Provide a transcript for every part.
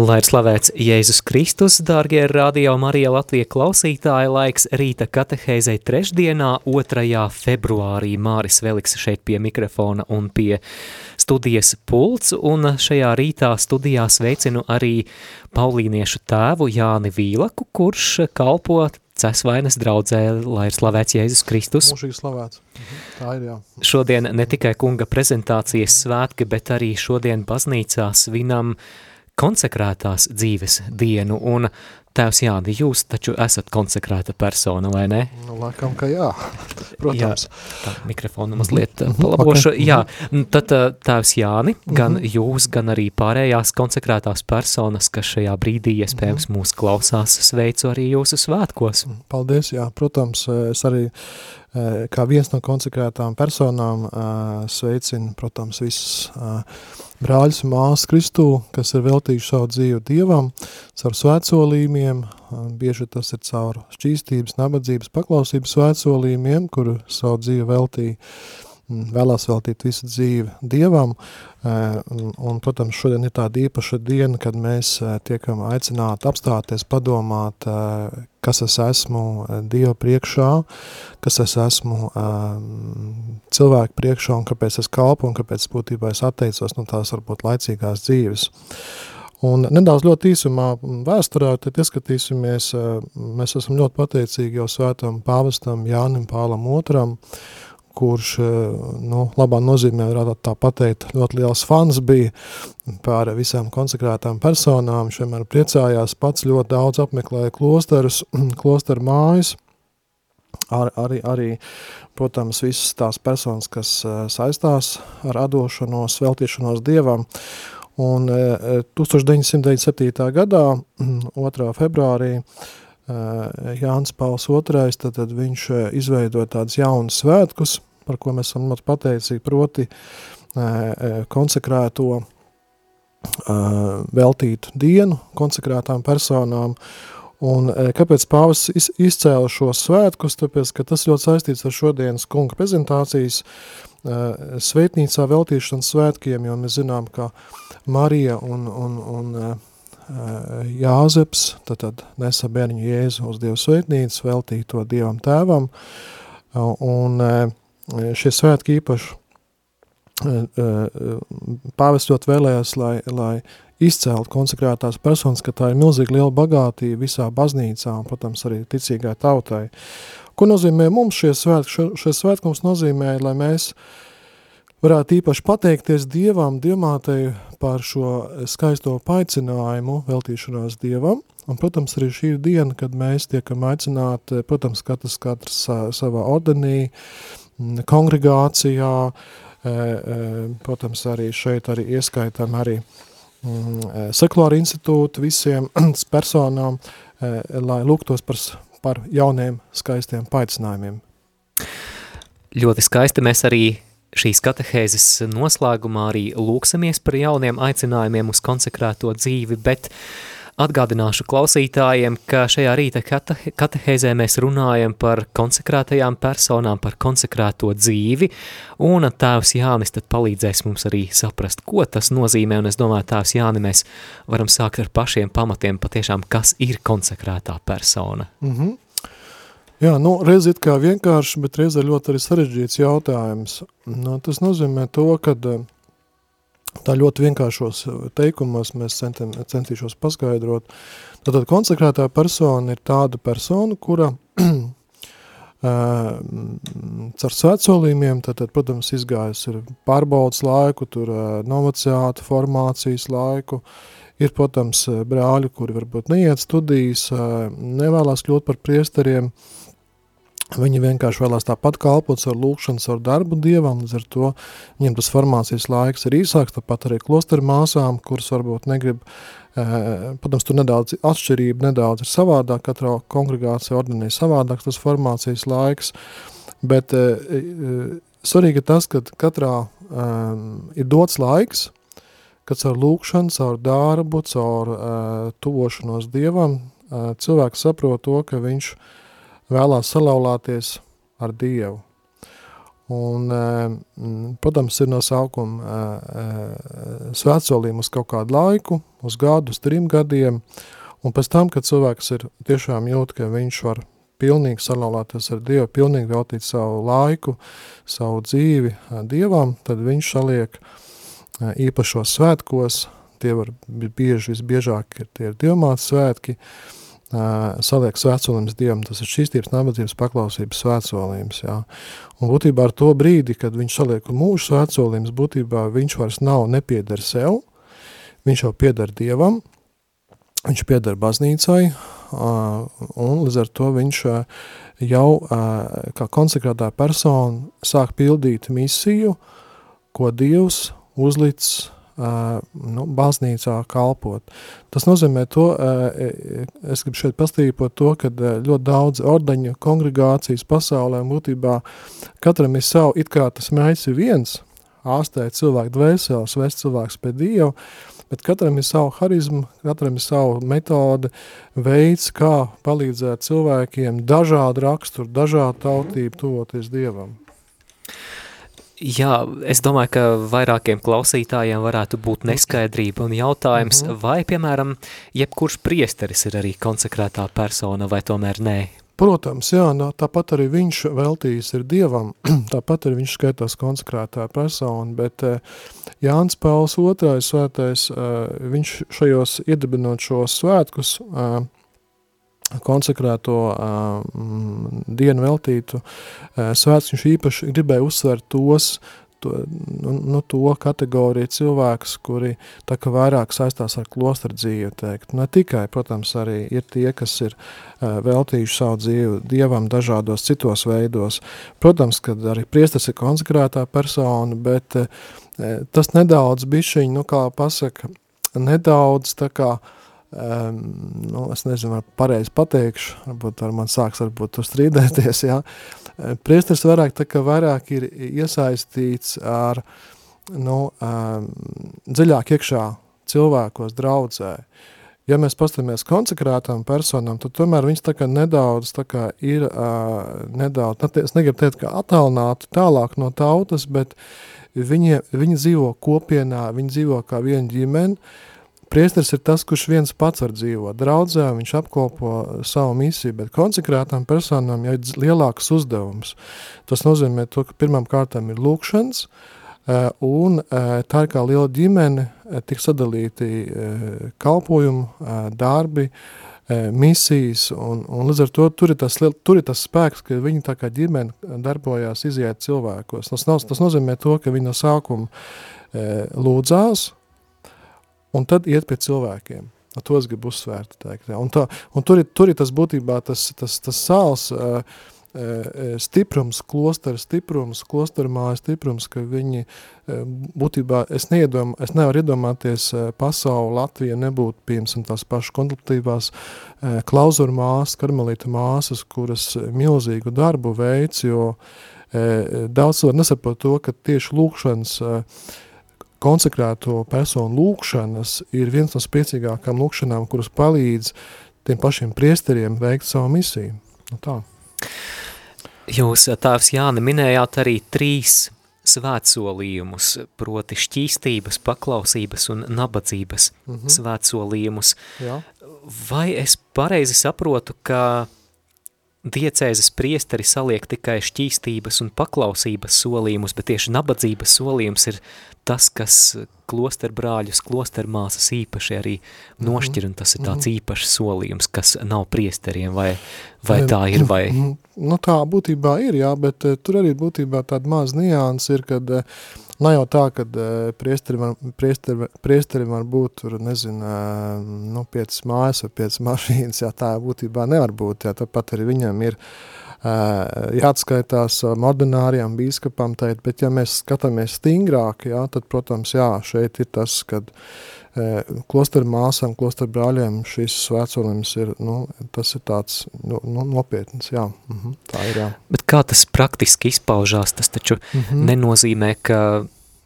Lai ir slavēts Jēzus Kristus, dārgie radio Marija Latvija klausītāji, laiks rīta katehēzei trešdienā, 2. februārī. Māris Veliks šeit pie mikrofona un pie studijas pults, un šajā rītā studijā sveicinu arī paulīniešu tēvu Jāni Vīlaku, kurš kalpo Cesvainas draudzē, lai ir slavēts Jēzus Kristus. Mūžīgi slavēts. Tā ir, jā. Šodien ne tikai kunga prezentācijas svētki, bet arī šodien baznīcā svinam konsekrētās dzīves dienu, un tēvs Jāni, jūs taču esat konsekrēta persona, vai ne? Nu, laikam, ka jā, protams. Jā, tā mikrofonu mazliet uh, palabošu. Okay. Jā, tad uh, tēvs Jāni, gan jūs, gan arī pārējās konsekrētās personas, kas šajā brīdī iespējams mūs klausās, sveicu arī jūsu svētkos. Paldies, jā, protams, es arī kā viens no konsekrētām personām sveicinu, protams, visus brāļus un māsas Kristū, kas ir veltījuši savu dzīvi Dievam, caur svētsolījumiem, bieži tas ir caur šķīstības, nabadzības, paklausības svētsolījumiem, kuru savu dzīvi veltīja vēlās veltīt visu dzīvi Dievam, un, protams, šodien ir tāda īpaša diena, kad mēs tiekam aicināti apstāties, padomāt, kas es esmu Dieva priekšā, kas es esmu cilvēku priekšā un kāpēc es kalpu un kāpēc būtībā es atteicos no tās varbūt laicīgās dzīves. Un nedaudz ļoti īsumā vēsturē, tad ieskatīsimies, mēs esam ļoti pateicīgi jau svētam pāvestam Jānim Pālam otram, kurš, nu, labā nozīmē varētu tā pateikt, ļoti liels fans bija par visām konsekrētām personām, viņš vienmēr priecājās, pats ļoti daudz apmeklēja klosterus, klosteru mājas, Ar, arī, arī, protams, visas tās personas, kas saistās ar adošanos, veltīšanos Dievam, un 1997. gadā, 2. februārī, Jānis Pauls II, tad, tad viņš izveidoja tādus jaunus svētkus, par ko mēs esam ļoti pateicīgi, proti konsekrēto veltītu dienu konsekrētām personām, Un kāpēc pāvis izcēla šos svētkus? Tāpēc, ka tas ļoti saistīts ar šodienas kunga prezentācijas sveitnīcā veltīšanas svētkiem, jo mēs zinām, ka Marija un, un, un Jāzeps, tad, tad nesa bērņu Jēzu uz Dievu sveitnīcu, veltīja to Dievam tēvam, un šie svētki īpaši pāvestot vēlējās, lai, lai izcelt konsekrētās personas, ka tā ir milzīgi liela bagātība visā baznīcā un, protams, arī ticīgai tautai. Ko nozīmē mums šie svētki? Šie svētki mums nozīmē, lai mēs varētu īpaši pateikties Dievam, Dievmātei par šo skaisto paicinājumu veltīšanās Dievam, un, protams, arī šī ir diena, kad mēs tiekam aicināti, protams, katrs, katrs savā ordenī, kongregācijā, protams, arī šeit arī ieskaitam arī sekulāru institūtu visiem personām, lai lūgtos par, par jauniem skaistiem paicinājumiem. Ļoti skaisti mēs arī šīs katehēzes noslēgumā arī lūksimies par jauniem aicinājumiem uz konsekrēto dzīvi, bet atgādināšu klausītājiem, ka šajā rīta katehēzē mēs runājam par konsekrētajām personām, par konsekrēto dzīvi, un tēvs Jānis tad palīdzēs mums arī saprast, ko tas nozīmē, un es domāju, tēvs Jāni, mēs varam sākt ar pašiem pamatiem patiešām, kas ir konsekrētā persona. Mm -hmm. Jā, nu, reiz it kā vienkārši, bet reiz ļoti arī sarežģīts jautājums. Nu, tas nozīmē to, ka eh, tā ļoti vienkāršos eh, teikumos mēs centim, centīšos paskaidrot. Tātad konsekrētā persona ir tāda persona, kura uh, caur svētsolījumiem, tātad, protams, izgājas ir pārbaudas laiku, tur novociāta formācijas laiku, ir, protams, brāļi, kuri varbūt neiet studijas, nevēlās kļūt par priesteriem, uh, Viņi vienkārši vēlās tāpat kalpot ar lūkšanu, ar darbu dievam, līdz ar to viņiem tas formācijas laiks ir īsāks, tāpat arī klosteru māsām, kuras varbūt negrib, eh, protams, tur nedaudz atšķirība, nedaudz ir savādāk, katrā kongregācija ordinē savādāk tas formācijas laiks, bet eh, svarīgi ir tas, ka katrā um, ir dots laiks, kad caur lūkšanu, caur darbu, caur tuvošanos dievam, cilvēks saprot to, ka viņš uh, vēlās salauzties ar Dievu. Un, eh, protams, ir no sākuma eh, eh, svētsolījumi uz kaut kādu laiku, uz gadu, uz trim gadiem, un pēc tam, kad cilvēks ir tiešām jūt, ka viņš var pilnīgi salauzties ar Dievu, pilnīgi veltīt savu laiku, savu dzīvi Dievam, tad viņš saliek īpašos svētkos, tie var bieži, visbiežāk ir tie ir dievmātes svētki, uh, saliek svētsolījums Dievam, tas ir šķīstības, nabadzības, paklausības svētsolījums, jā. Un būtībā ar to brīdi, kad viņš saliek mūžu svētsolījums, būtībā viņš vairs nav nepieder sev, viņš jau pieder Dievam, viņš pieder baznīcai, un līdz ar to viņš jau kā konsekrētā persona sāk pildīt misiju, ko Dievs uzlicis nu, baznīcā kalpot. Tas nozīmē to, es gribu šeit pastīpot to, ka ļoti daudz ordaņu kongregācijas pasaulē būtībā katram ir savu, it kā tas mērķis ir viens, ārstēt cilvēku dvēseles, vest cilvēks pie Dievu, bet katram ir savu harizmu, katram ir savu metode, veids, kā palīdzēt cilvēkiem dažādu raksturu, dažādu tautību tuvoties Dievam. Jā, es domāju, ka vairākiem klausītājiem varētu būt neskaidrība un jautājums, mm -hmm. vai, piemēram, jebkurš priesteris ir arī konsekrētā persona, vai tomēr nē? Protams, jā, tāpat arī viņš veltījis ir Dievam, tāpat arī viņš skaitās konsekrētā persona, bet eh, Jānis Pauls II svētais, eh, viņš šajos iedibinot šos svētkus, eh, konsekrēto uh, dienu veltītu uh, svēts, viņš īpaši gribēja uzsvert tos, to, nu, nu, to kategoriju cilvēkus, kuri tā kā vairāk saistās ar klosteru dzīvi, teikt. Ne tikai, protams, arī ir tie, kas ir uh, veltījuši savu dzīvi Dievam dažādos citos veidos. Protams, kad arī priestas ir konsekrētā persona, bet uh, tas nedaudz bišķiņ, nu kā pasaka, nedaudz tā kā uh, um, nu, es nezinu, vai pareizi pateikšu, varbūt ar man sāks varbūt tur strīdēties, jā. Priestars vairāk tā kā vairāk ir iesaistīts ar, nu, um, dziļāk iekšā cilvēkos draudzē. Ja mēs pastamies konsekrētām personām, tad tomēr viņas tā kā nedaudz tā kā ir, uh, nedaudz, es negribu teikt, ka attālināti tālāk no tautas, bet viņi, viņi dzīvo kopienā, viņi dzīvo kā viena ģimene, Priesteris ir tas, kurš viens pats var dzīvot. Draudzē viņš apkopo savu misiju, bet konsekrētām personām jau ir lielāks uzdevums. Tas nozīmē to, ka pirmām kārtām ir lūkšanas, eh, un eh, tā ir kā liela ģimene, eh, tik sadalīti kalpojumu, darbi, misijas, un, un līdz ar to tur ir, tas, tur ir tas spēks, ka viņi tā kā ģimene darbojās iziet cilvēkos. Tas, nav, tas nozīmē to, ka viņi no sākuma lūdzās, un tad iet pie cilvēkiem. Un to es gribu uzsvērt. Teikt, un, tā, un tur, ir, tur ir tas būtībā tas, tas, tas sāls uh, uh, stiprums, klostera stiprums, klostera māja stiprums, ka viņi uh, būtībā, es, neiedom, es nevaru iedomāties pasauli Latvija nebūtu, piemēram, tās pašas kontemplatīvās klauzuru māsas, karmelīta māsas, kuras milzīgu darbu veids, jo daudz cilvēku nesaprot to, ka tieši lūkšanas konsekrēto personu lūkšanas ir viens no spēcīgākām lūkšanām, kuras palīdz tiem pašiem priesteriem veikt savu misiju. Nu tā. Jūs, tāvs Jāni, minējāt arī trīs svētsolījumus, proti šķīstības, paklausības un nabadzības mm -hmm. svētsolījumus. Jā. Vai es pareizi saprotu, ka diecēzes priesteri saliek tikai šķīstības un paklausības solījumus, bet tieši nabadzības solījums ir tas, kas klosterbrāļus, klostermāsas īpaši arī mhm. nošķir, un tas ir tāds mhm. īpašs solījums, kas nav priesteriem, vai, vai tā ir, vai... Nu tā būtībā ir, jā, bet uh, tur arī būtībā tāda maz nians ir, kad uh, nav jau tā, kad uh, priesteri, var, priesteri, priesteri var būt tur, nezinu, nu, piecas mājas vai piecas mašīnas, jā, tā būtībā nevar būt, jā, tāpat arī viņam ir uh, jāatskaitās ordinārijām bīskapam teikt, bet ja mēs skatāmies stingrāk, jā, tad, protams, jā, šeit ir tas, kad klosteru māsām, klosteru brāļiem šis svētsolījums ir, nu, tas ir tāds nu, nu, nopietns, jā, mhm, tā ir, jā. Bet kā tas praktiski izpaužās, tas taču mhm. nenozīmē, ka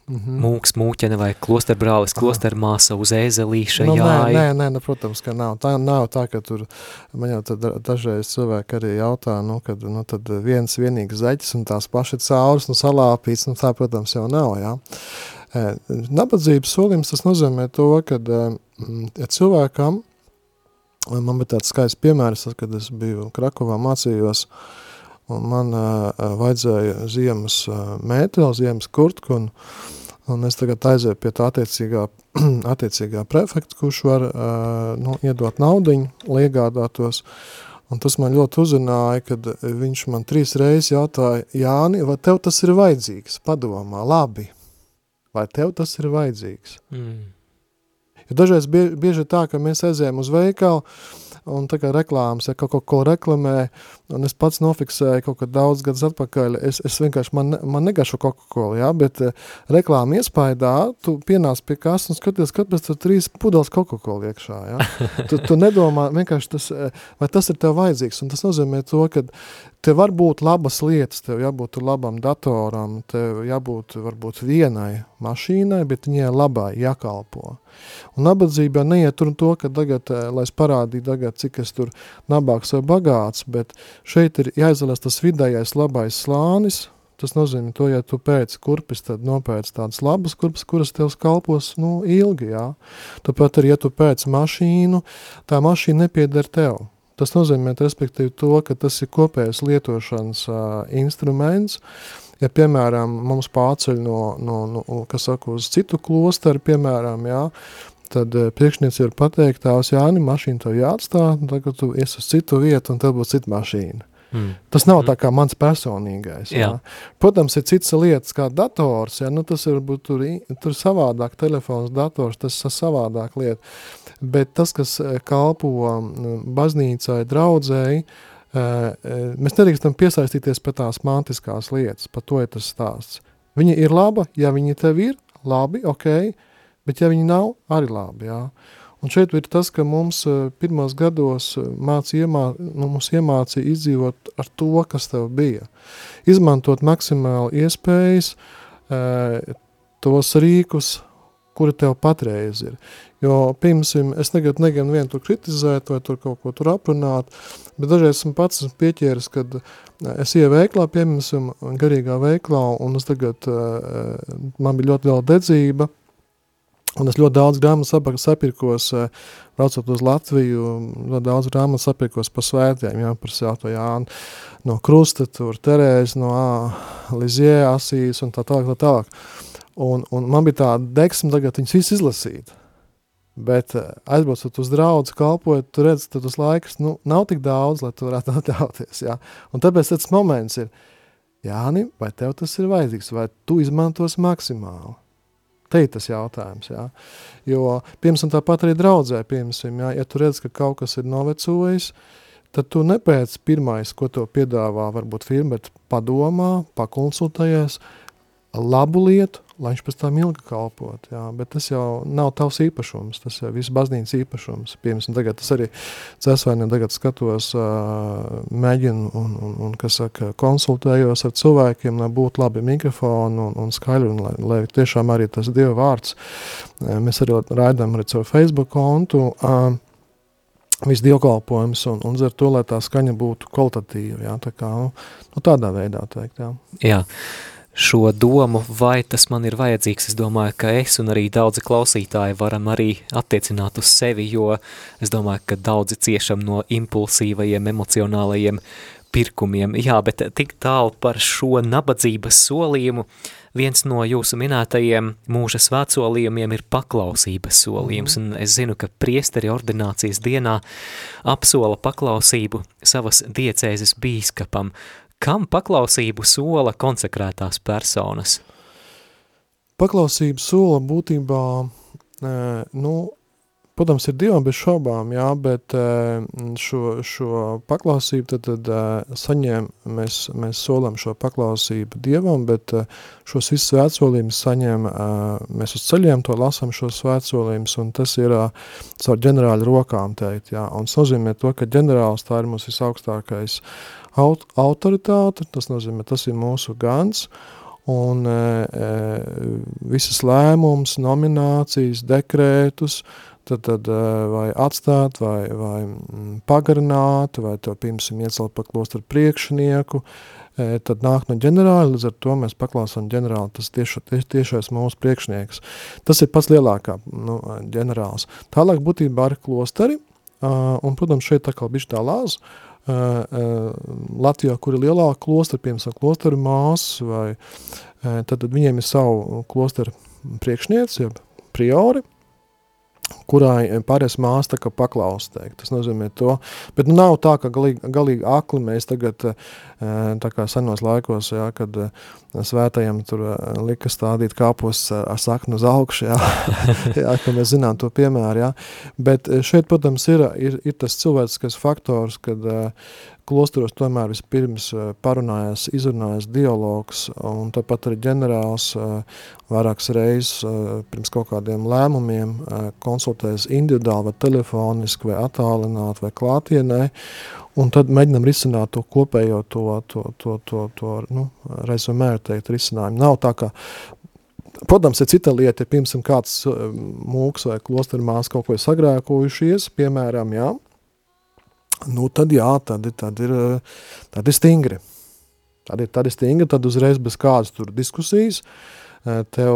Mm -hmm. Mūks, mūķene vai klosterbrālis, klostermāsa uz ēzelīša nu, jāj. Nē, nē, nē, nu, protams, ka nav. Tā nav tā, ka tur, man jau tad dažreiz cilvēki arī jautā, nu, kad, nu, tad viens vienīgs zaķis un tās paši cauras, nu, salāpīts, nu, tā, protams, jau nav, jā. Nabadzības solījums tas nozīmē to, ka ja cilvēkam, man bija tāds skaists piemērs, kad es biju Krakovā mācījos, un man uh, vajadzēja ziemas uh, mēteli, ziemas kurtku, un, un es tagad aizēju pie tā attiecīgā, attiecīgā prefekta, kurš var uh, nu, iedot naudiņu, liegādātos, un tas man ļoti uzrunāja, kad viņš man trīs reizes jautāja, Jāni, vai tev tas ir vajadzīgs? Padomā, labi, vai tev tas ir vajadzīgs? Mm. Jo dažreiz bie, bieži tā, ka mēs aizējam uz veikalu, un tā kā reklāmas, ja kaut ko, ko reklamē, un es pats nofiksēju kaut kad daudz gadus atpakaļ, es, es vienkārši, man, man negašu Coca-Cola, ja, bet uh, reklāma iespaidā, tu pienāc pie kas un skaties, kāpēc tur trīs pudeles Coca-Cola iekšā, ja. Tu, tu nedomā, vienkārši tas, eh, vai tas ir tev vajadzīgs, un tas nozīmē to, ka tev var būt labas lietas, tev jābūt labam datoram, tev jābūt varbūt vienai mašīnai, bet viņai labai jākalpo. Un nabadzība neiet tur to, ka tagad, eh, lai es parādītu tagad, cik es tur nabāks vai bagāts, bet šeit ir jāizvēlas tas vidējais labais slānis, Tas nozīmē to, ja tu pēc kurpes, tad nopēc tādas labas kurpes, kuras tev kalpos, nu, ilgi, jā. Tāpat arī, ja tu pēc mašīnu, tā mašīna nepieder tev. Tas nozīmē, respektīvi, to, ka tas ir kopējs lietošanas uh, instruments. Ja, piemēram, mums pārceļ no, no, no saka, uz citu klosteru, piemēram, jā, tad priekšnieci var pateikt, tās Jāni, mašīna tev jāatstā, tagad tu ies uz citu vietu, un tev būs cita mašīna. Mm. Tas nav mm. tā kā mans personīgais. Jā. Jā. Protams, ir citas lietas kā dators, ja, nu tas ir būt tur, tur savādāk, telefons, dators, tas ir savādāk lieta bet tas, kas eh, kalpo baznīcai, draudzēji, eh, eh, mēs nedrīkstam piesaistīties pie tās mantiskās lietas, par to ir tas stāsts. Viņa ir laba, ja viņa tev ir, labi, ok, bet ja viņa nav, arī labi, jā. Un šeit ir tas, ka mums pirmos gados māc iemā, nu, mums iemācīja izdzīvot ar to, kas tev bija. Izmantot maksimāli iespējas, tos rīkus, kuri tev patreiz ir. Jo, piemēram, es negribu negribu vienu tur kritizēt vai tur kaut ko tur aprunāt, bet dažreiz esmu pats esmu pieķēris, kad es ieju veiklā, piemēram, garīgā veiklā, un es tagad, man bija ļoti liela dedzība, un es ļoti daudz grāmatu sapirkos, braucot uz Latviju, ļoti daudz grāmatu sapirkos par svētiem, jā, par Svēto Jānu, no Krusta, tur Terēzi, no Lizie, Asīs un tā tālāk, tā tālāk. Un, un man bija tāda deksme tagad viņas visu izlasīt. Bet eh, aizbraucot uz draugu, kalpojot, tu redzi, ka tas laiks nu, nav tik daudz, lai tu varētu atļauties. Ja? Un tāpēc tas moments ir, Jāni, vai tev tas ir vajadzīgs, vai tu izmantos maksimāli? Te ir tas jautājums. Ja? Jo, piemēram, tāpat arī draudzē, piemēram, ja, ja tu redz, ka kaut kas ir novecojis, tad tu nepēc pirmais, ko to piedāvā, varbūt firma, bet padomā, pakonsultējies, labu lietu, lai viņš pēc tam ilgi kalpot. Jā. Bet tas jau nav tavs īpašums, tas jau viss baznīcas īpašums. Piemēram, tagad tas arī cēsvainiem tagad skatos, mēģinu un, un, un, kas saka, konsultējos ar cilvēkiem, lai būtu labi mikrofoni un, un skaļi, un lai, lai tiešām arī tas Dieva vārds. Mēs arī raidām arī caur Facebook kontu, visu dievkalpojums un, un ar to, lai tā skaņa būtu kvalitatīva, jā, tā kā, nu, nu tādā veidā teikt, jā. Jā šo domu, vai tas man ir vajadzīgs. Es domāju, ka es un arī daudzi klausītāji varam arī attiecināt uz sevi, jo es domāju, ka daudzi ciešam no impulsīvajiem, emocionālajiem pirkumiem. Jā, bet tik tālu par šo nabadzības solījumu. Viens no jūsu minētajiem mūža svētsolījumiem ir paklausības solījums, mm. un es zinu, ka priesteri ordinācijas dienā apsola paklausību savas diecēzes bīskapam. Kam paklausību sola konsekrētās personas? Paklausību sola būtībā, nu, protams, ir Dievam bez šaubām, jā, bet šo, šo paklausību tad, tad saņem, mēs, mēs solam šo paklausību Dievam, bet šos visus svētsolījumus saņem, mēs uz ceļiem to lasam šos svētsolījumus, un tas ir caur ģenerāļu rokām teikt, jā, un tas nozīmē to, ka ģenerāls tā ir mums visaugstākais aut autoritāte, tas nozīmē, tas ir mūsu gans, un e, visas lēmums, nominācijas, dekrētus, tad, tad vai atstāt, vai, vai mm, pagarināt, vai to, piemēram, iecelt pa klosteru priekšnieku, tad nāk no ģenerāla, līdz ar to mēs paklausām ģenerāli, tas tieši, tieši, tiešais mūsu priekšnieks. Tas ir pats lielākā nu, ģenerāls. Tālāk būtībā ir klosteri, un, protams, šeit tā kā bišķi tā lāza, Latvijā, kur ir lielāka klostera, piemēram, klosteru māsas, vai tad, tad viņiem ir savu klosteru priekšnieci, jeb priori, kurai pārējais māsa tā kā paklaus, teikt. Tas nozīmē to, bet nu nav tā, ka galīgi, galīgi akli mēs tagad, tā kā senos laikos, jā, kad svētajiem tur lika stādīt kāpos ar saknu uz augšu, jā, jā, ka mēs zinām to piemēru, jā. Bet šeit, protams, ir, ir, ir tas cilvēciskais faktors, kad klosteros tomēr vispirms parunājās, izrunājās dialogs, un tāpat arī ģenerāls vairākas reizes pirms kaut kādiem lēmumiem konsultējas individuāli vai telefoniski vai attālināt vai klātienē, un tad mēģinam risināt to kopējo to, to, to, to, to nu, rezumē, teikt, risinājumu. Nav tā, ka Protams, ir cita lieta, ja pirms kāds mūks vai klostermās kaut ko ir sagrēkojušies, piemēram, jā, nu tad jā, tad, tad, ir, tad ir stingri. Tad ir, tad ir stingri, tad uzreiz bez kādas tur diskusijas tev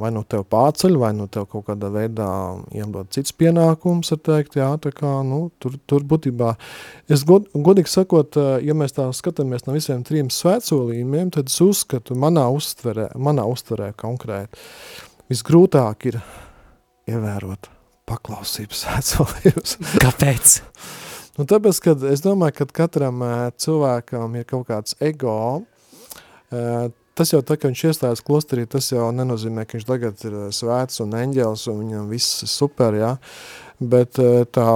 vai nu tev pārceļ, vai nu tev kaut kādā veidā iemdod cits pienākums, ar teikt, jā, tā kā, nu, tur, tur būtībā, es god, godīgi sakot, ja mēs tā skatāmies no visiem trim svētsolījumiem, tad es uzskatu manā uztverē, manā uztverē konkrēti, visgrūtāk ir ievērot paklausības svētsolījumus. Kāpēc? Nu, tāpēc, kad es domāju, ka katram cilvēkam ir kaut kāds ego, tas jau tā, ka viņš iestājas klosterī, tas jau nenozīmē, ka viņš tagad ir svēts un eņģels un viņam viss ir super, ja? bet tā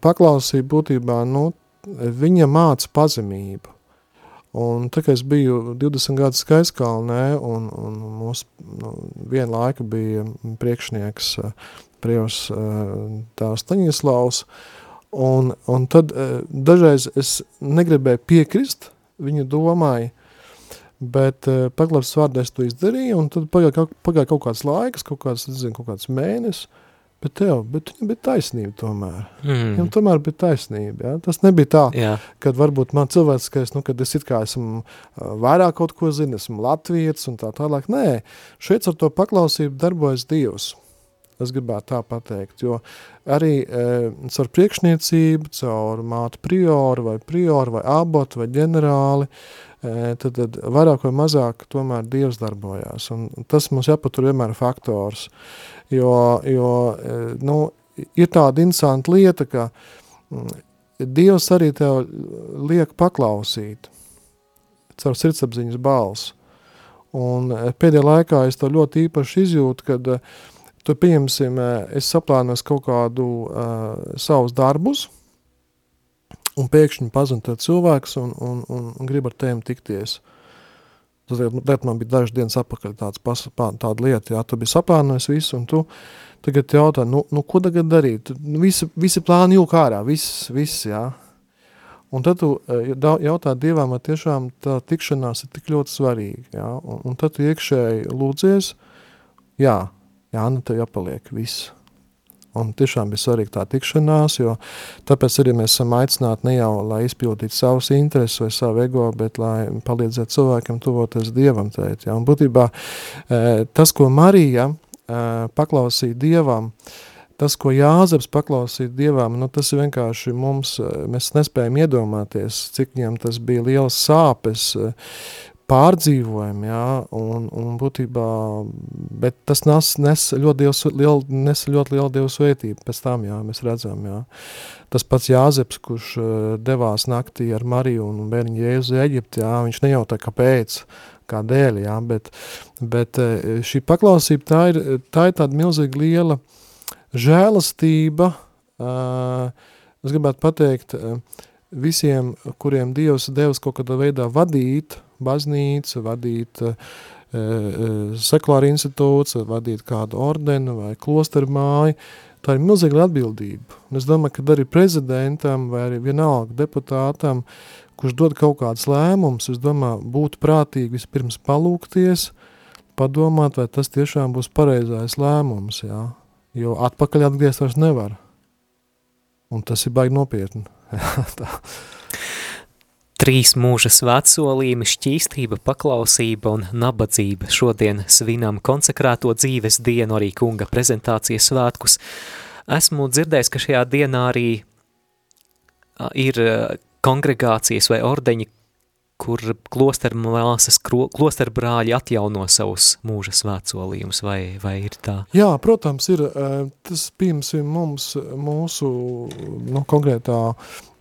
paklausība būtībā, nu, viņa māca pazemību. Un tā kā es biju 20 gadus Skaiskalnē un, un mūsu nu, viena laika bija priekšnieks prievs tā Staņislavs, uh, Un, un tad eh, dažreiz es negribēju piekrist viņu domai, bet uh, paglabas vārdā es to izdarīju, un tad pagāja kaut, pagāja kaut kāds laiks, kaut kāds, nezinu, kaut kāds mēnesis, bet tev, bet viņam bija taisnība tomēr. Mm. Viņam tomēr bija taisnība, ja? Tas nebija tā, Jā. kad varbūt man cilvēciskais, nu, kad es it kā esmu uh, vairāk kaut ko zinu, esmu latvietis un tā tālāk. Nē, šeit ar to paklausību darbojas Dievs. Es gribētu tā pateikt, jo arī e, caur priekšniecību, caur mātu prioru vai prioru vai abotu vai ģenerāli, e, tad, tad vairāk vai mazāk tomēr Dievs darbojās. Un tas mums jāpatur vienmēr faktors, jo, jo e, nu, ir tāda interesanta lieta, ka mm, Dievs arī tev liek paklausīt caur sirdsapziņas balsu. Un e, pēdējā laikā es to ļoti īpaši izjūtu, kad uh, tu pieņemsim, es saplānos kaut kādu uh, savus darbus, un pēkšņi pazina tad cilvēks un, un, un, un grib ar tēm tikties. Tad man bija dažas dienas apakaļ tāds pas, tāda lieta, jā, tu biji saplānojis visu, un tu tagad jautā, nu, nu ko tagad darīt? Nu, visi, visi plāni jūk ārā, viss, viss, jā. Un tad tu jautā Dievam, vai tiešām tā tikšanās ir tik ļoti svarīga, jā, un, un tad tu iekšēji lūdzies, jā, Jā, nu tev jāpaliek viss. Un tiešām bija svarīga tā tikšanās, jo tāpēc arī mēs esam aicināti ne jau, lai izpildītu savus intereses vai savu ego, bet lai palīdzētu cilvēkam tuvoties Dievam tēt. Ja? Un būtībā tas, ko Marija paklausīja Dievam, tas, ko Jāzeps paklausīja Dievam, nu, tas ir vienkārši mums, mēs nespējam iedomāties, cik viņam tas bija liels sāpes, pārdzīvojam, jā, un, un būtībā, bet tas nes, nes ļoti, dievs, liel, nes ļoti lielu dievu svētību pēc tam, jā, mēs redzam, jā. Tas pats Jāzeps, kurš uh, devās naktī ar Mariju un bērniņu Jēzu Eģipti, jā, viņš nejautā, kāpēc, kādēļ, jā, bet, bet uh, šī paklausība, tā ir, tā ir tāda milzīga liela, žēlastība, es gribētu pateikt, visiem, kuriem Dievs devis kaut kādā veidā vadīt baznīcu, vadīt sekulāru institūts, vadīt kādu ordenu vai klosteru māju, tā ir milzīga atbildība. Un es domāju, ka arī prezidentam vai arī vienalga deputātam, kurš dod kaut kādas lēmumus, es domāju, būtu prātīgi vispirms palūkties, padomāt, vai tas tiešām būs pareizais lēmums, jā. Jo atpakaļ atgriezt vairs nevar. Un tas ir baigi nopietni. Trīs mūža svētsolījumi, šķīstība, paklausība un nabadzība. Šodien svinam konsekrēto dzīves dienu arī kunga prezentācijas svētkus. Esmu dzirdējis, ka šajā dienā arī ir kongregācijas vai ordeņi, kur klosteru māsas, klosteru brāļi atjauno savus mūža svētsolījumus, vai, vai ir tā? Jā, protams, ir. Tas, piemēram, mums, mūsu nu, konkrētā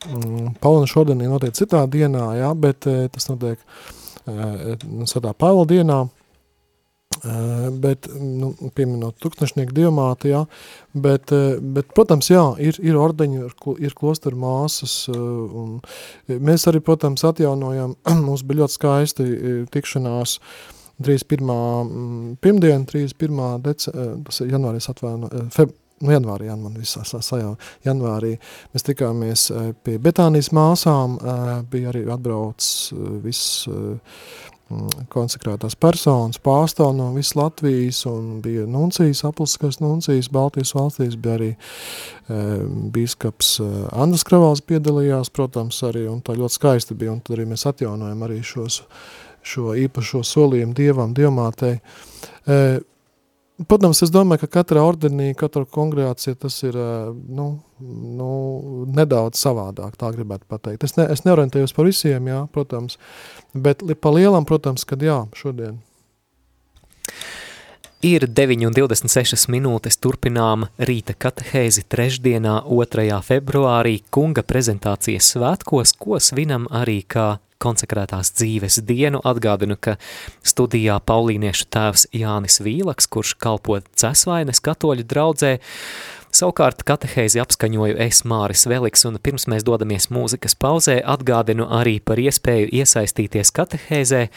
mm, Paulina ordenī notiek citā dienā, jā, bet tas notiek Svētā Pāvila dienā, bet, nu, pieminot tūkstošnieku diamāti, jā, bet, bet, protams, jā, ir, ir ordeņi, ir, ir klosteru māsas, un mēs arī, protams, atjaunojam, mums bija ļoti skaisti tikšanās 31. pirmdien, 31. Dec, tas ir janvāris atvaino, feb, nu, janvārī, jā, man visā sajā, janvārī, mēs tikāmies pie Betānijas māsām, bija arī atbrauc viss Mm, konsekrētās personas pārstāv no visas Latvijas un bija nuncijas, apliskais nuncijas, Baltijas valstīs bija arī e, bīskaps Andras Kravals piedalījās, protams, arī, un tā ļoti skaisti bija, un tad arī mēs atjaunojam arī šos, šo īpašo solījumu dievam, dievmātei. E, Protams, es domāju, ka katrā ordenī, katra kongregācija tas ir nu, nu, nedaudz savādāk, tā gribētu pateikt. Es, ne, es neorientējos par visiem, jā, protams, bet pa lielam, protams, kad jā, šodien. Ir 9,26 minūtes turpinām rīta katehēzi trešdienā 2. februārī kunga prezentācijas svētkos, ko svinam arī kā konsekrētās dzīves dienu. Atgādinu, ka studijā paulīniešu tēvs Jānis Vīlaks, kurš kalpo Cesvainas katoļu draudzē, Savukārt katehēzi apskaņoju es Māris Veliks, un pirms mēs dodamies mūzikas pauzē, atgādinu arī par iespēju iesaistīties katehēzē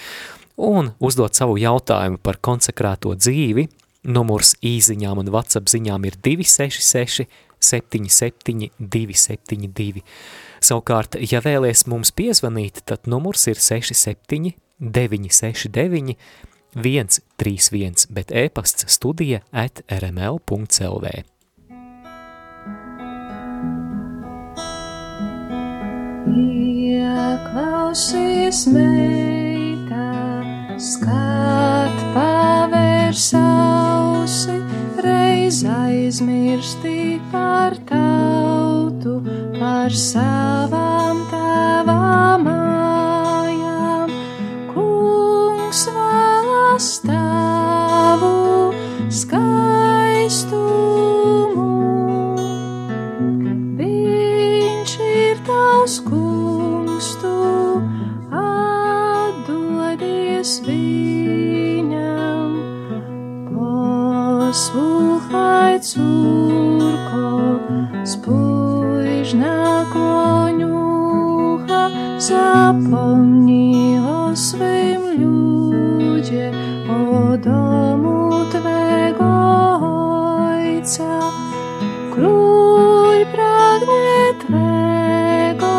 un uzdot savu jautājumu par konsekrēto dzīvi. Numurs īziņām un WhatsApp ziņām ir 266 77 272. Savukārt, ja vēlies mums piezvanīt, tad numurs ir 67 969 131, bet e-pasts studija at rml.lv. Ieklausies meitā, skat pavērs ausi, reiz aizmirsti par tautu, par savām tavām mājām. Kungs vēlas tavu skaistumu. Viņš ir tavs kungs, tu atdodies viņam. Posłuchaj, córko, spójrzna kłoniucha, zapomnij o swym ludzie, o domu Twego Ojca. Krój pragnie Twego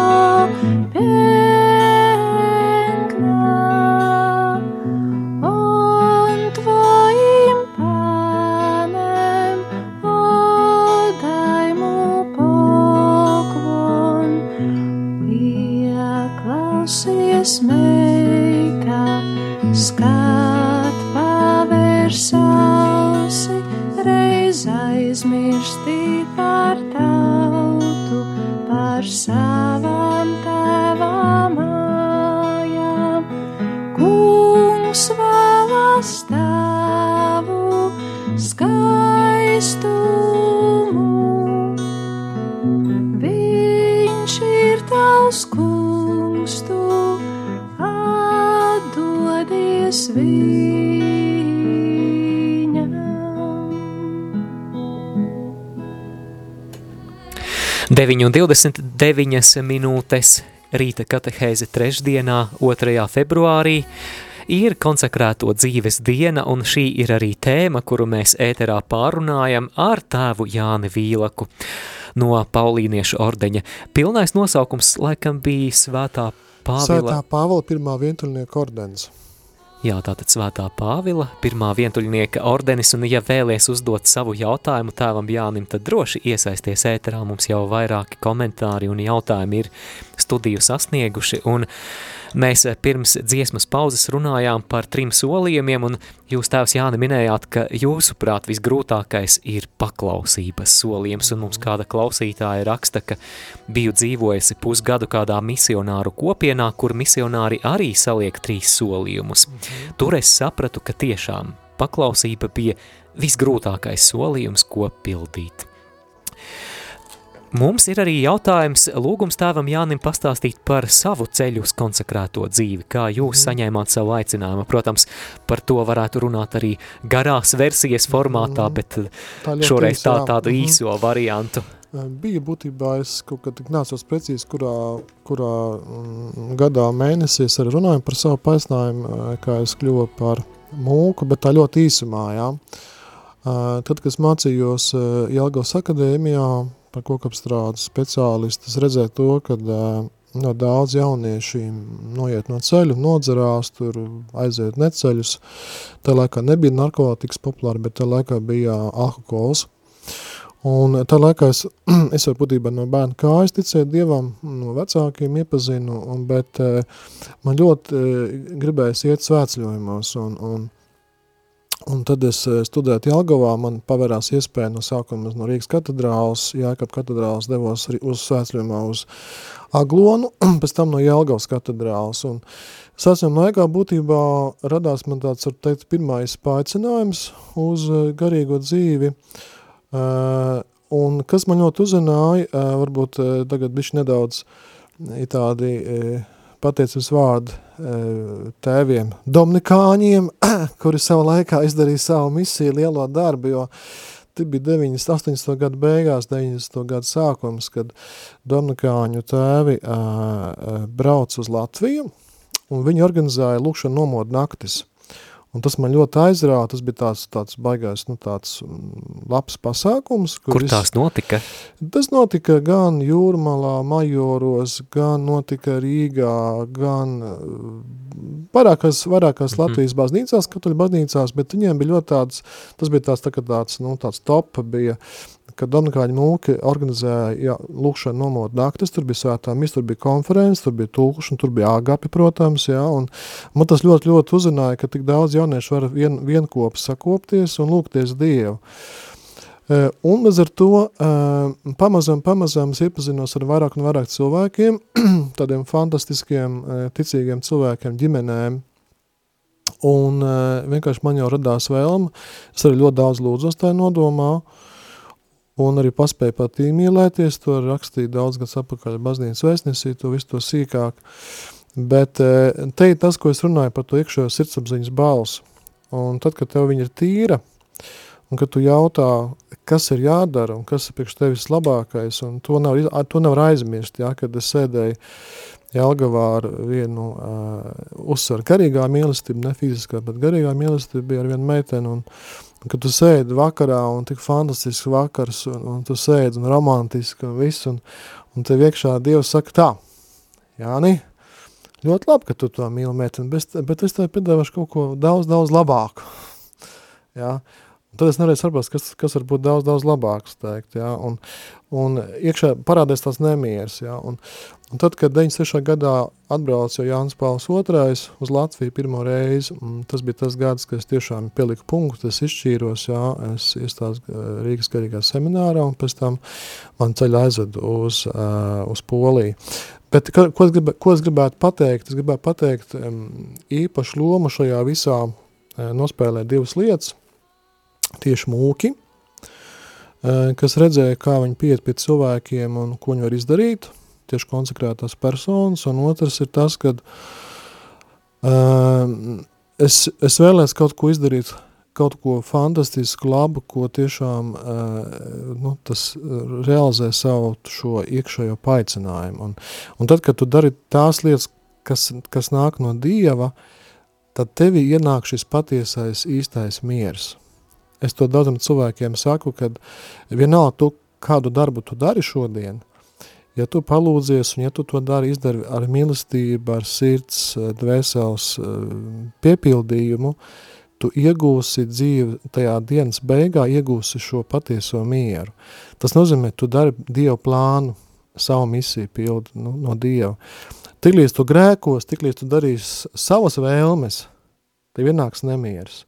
9,29 minūtes rīta katehēze trešdienā, 2. februārī. Ir konsekrēto dzīves diena, un šī ir arī tēma, kuru mēs ēterā pārunājam ar tēvu Jāni Vīlaku no Paulīniešu ordeņa. Pilnais nosaukums laikam bija Svētā Pāvila. Svētā Pāvila pirmā vientuļnieka ordens. Jā, tātad Svētā Pāvila, pirmā vientuļnieka ordenis, un ja vēlies uzdot savu jautājumu tēvam Jānim, tad droši iesaisties ēterā, mums jau vairāki komentāri un jautājumi ir studiju sasnieguši, un Mēs eh, pirms dziesmas pauzes runājām par trim solījumiem, un jūs tēvs Jāni minējāt, ka jūsuprāt visgrūtākais ir paklausības solījums, un mums kāda klausītāja raksta, ka biju dzīvojusi pusgadu kādā misionāru kopienā, kur misionāri arī saliek trīs solījumus. Tur es sapratu, ka tiešām paklausība bija visgrūtākais solījums, ko pildīt. Mums ir arī jautājums lūgums tēvam Jānim pastāstīt par savu ceļu uz konsekrēto dzīvi, kā jūs mm. saņēmāt savu aicinājumu. Protams, par to varētu runāt arī garās versijas formātā, mm. bet tā šoreiz tā, tādu mm. īso variantu. Bija būtībā, es kaut kad nācos precīzi, kurā, kurā mm, gadā mēnesī es arī runāju par savu paisnājumu, kā es kļuvu par mūku, bet tā ļoti īsumā, jā. Tad, kad es mācījos Jelgavas akadēmijā, par kokapstrādes speciālistu, es redzēju to, ka no, daudz jaunieši noiet no ceļu, nodzerās, tur aiziet neceļus. Tā laikā nebija narkotikas populāri, bet tā laikā bija alkohols. Un tā laikā es, es jau būtībā no bērna kājas ticēju Dievam, no vecākiem iepazinu, un, bet man ļoti gribējās iet svētceļojumos, un, un Un tad es eh, studēju Jelgavā, man pavērās iespēja no sākuma no Rīgas katedrāls, Jākap katedrāls devos uz svētceļojumā uz Aglonu, pēc tam no Jelgavas katedrāls. Un sācījuma laikā būtībā radās man tāds, var teikt, pirmais pāicinājums uz eh, garīgo dzīvi, uh, un kas man ļoti uzrunāja, varbūt tagad bišķi nedaudz ir tādi pateicības vārdu e, tēviem Dominikāņiem, kuri savā laikā izdarīja savu misiju, lielo darbu, jo tie bija 90, 80. gadu beigās, 90. gadu sākums, kad Dominikāņu tēvi brauc uz Latviju, un viņi organizēja lūkšanu nomodu naktis. Un tas man ļoti aizrāva, tas bija tāds, tāds baigais, nu tāds mm, labs pasākums. Kur, kur tās notika? Tas notika gan Jūrmalā, Majoros, gan notika Rīgā, gan vairākās, vairākās mm -hmm. Latvijas baznīcās, katoļu baznīcās, bet viņiem bija ļoti tāds, tas bija tāds, tā, tāds, nu, tāds top bija, kad Dominikāņu mūki organizēja lūkšanu nomodu naktis, tur bija svētā mis, tur bija konferences, tur bija tulkušana, tur bija āgapi, protams, jā, un man tas ļoti, ļoti uzrunāja, ka tik daudz jauniešu var vien, vienkopi sakopties un lūgties Dievu. Uh, un līdz ar to uh, pamazam, pamazam es iepazinos ar vairāk un vairāk cilvēkiem, tādiem fantastiskiem, uh, ticīgiem cilvēkiem, ģimenēm, un vienkārši man jau radās vēlme, es arī ļoti daudz lūdzos tajā nodomā, un arī paspēju pat iemīlēties, to rakstīju daudz gads apakaļ baznīcas vēstnesī, to visu to sīkāk, bet te ir tas, ko es runāju par to iekšējo sirdsapziņas balsu, un tad, kad tev viņa ir tīra, un kad tu jautā, kas ir jādara un kas ir priekš tevis labākais, un to nevar, to nevar aizmirst, ja, kad es sēdēju Jelgavā ar vienu uh, uzsvaru garīgā mīlestība, ne fiziskā, bet garīgā mīlestība bija ar vienu meiteni, un kad tu sēdi vakarā, un tik fantastisks vakars, un, un tu sēdi, un romantiski, un viss, un, un tev iekšā Dievs saka tā, Jāni, ļoti labi, ka tu to mīli meiteni, bet, bet es tev piedāvāšu kaut ko daudz, daudz labāku. Ja? Un tad es nereiz saprast, kas, kas var būt daudz, daudz labāks, teikt, ja? un, un iekšā parādēs tās nemieras, ja? un, un tad, kad 96. gadā atbrauc jau Jānis Pauls II uz Latviju pirmo reizi, tas bija tas gads, kad es tiešām pieliku punktu, es izšķīros, ja? es iestās Rīgas garīgā seminārā, un pēc tam man ceļa aizved uz, uh, uz Poliju. Bet ko, ko, es gribē, ko es gribētu pateikt? Es gribētu pateikt um, īpašu lomu šajā visā uh, nospēlē divas lietas – tieši mūki, eh, kas redzēja, kā viņi piet pie cilvēkiem un ko viņi var izdarīt, tieši konsekrētās personas, un otrs ir tas, kad uh, es, es vēlēs kaut ko izdarīt kaut ko fantastisku, labu, ko tiešām uh, nu, tas realizē savu šo iekšējo paicinājumu. Un, un tad, kad tu dari tās lietas, kas, kas nāk no Dieva, tad tevī ienāk šis patiesais īstais miers. Es to daudzam cilvēkiem saku, kad vienalga tu, kādu darbu tu dari šodien, ja tu palūdzies un ja tu to dari, izdari ar mīlestību, ar sirds, dvēseles piepildījumu, tu iegūsi dzīvi tajā dienas beigā, iegūsi šo patieso mieru. Tas nozīmē, tu dari Dievu plānu, savu misiju pildu nu, no Dieva. Tiklīdz tu grēkos, tiklīdz tu darīsi savas vēlmes, tev ienāks nemieris.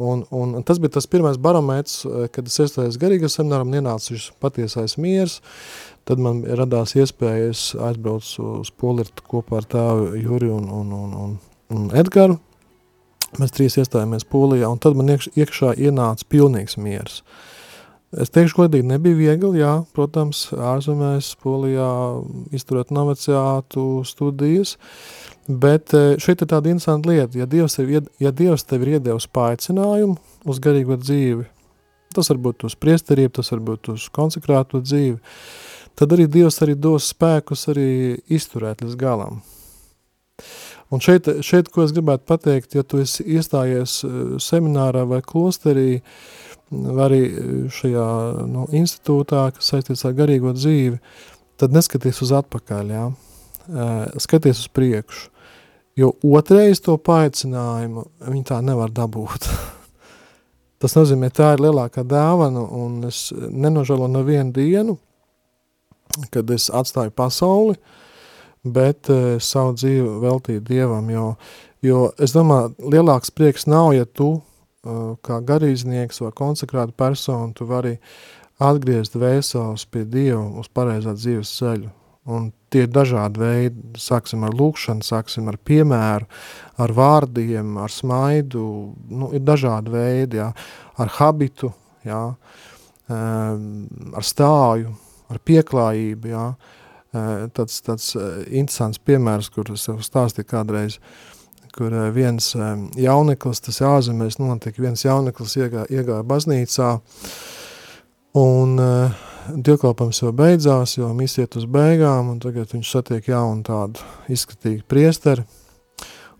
Un, un tas bija tas pirmais barometrs, eh, kad es iestājos garīga semināram, ienāca šis patiesais miers, tad man radās iespējas aizbrauc uz Polirtu kopā ar tāvu Juri un, un, un, un, un Edgaru. Mēs trīs iestājāmies Polijā, un tad man iekš, iekšā ienāca pilnīgs miers. Uh, Es teikšu, godīgi, nebija viegli, jā, protams, ārzemēs, Polijā izturēt noveciātu studijas, bet e, šeit ir tāda interesanta lieta, ja Dievs tev, ja Dievs tev ir iedevis paaicinājumu uz garīgo dzīvi, tas var būt uz priesterību, tas var būt uz konsekrāto dzīvi, tad arī Dievs arī dos spēkus arī izturēt līdz galam. Un šeit, šeit, ko es gribētu pateikt, ja tu esi iestājies e, seminārā vai klosterī, vai arī šajā nu, institūtā, kas saistīts ar garīgo dzīvi, tad neskaties uz atpakaļ, jā. skaties uz priekšu. Jo otrais to paaicinājumu viņi tā nevar dabūt. Tas nozīmē, tā ir lielākā dāvana, un es nenožēlo nevienu dienu, kad es atstāju pasauli, bet uh, savu dzīvi veltīju Dievam, jo, jo es domāju, lielāks prieks nav, ja tu Uh, kā garīdznieks vai konsekrāta persona, tu vari atgriezt vēsels pie Dieva uz pareizā dzīves ceļu. Un tie ir dažādi veidi, sāksim ar lūkšanu, sāksim ar piemēru, ar vārdiem, ar smaidu, nu, ir dažādi veidi, jā, ar habitu, jā, um, ar stāju, ar pieklājību, jā, uh, tāds, tāds uh, interesants piemērs, kur es stāstīju kādreiz, kur eh, viens eh, jauneklis, tas āzemēs notika, viens jauneklis iegāja, iegāja baznīcā, un dievkalpams jau beidzās, jo misiet uz beigām, un tagad viņš satiek jaunu tādu izskatīgu priesteri,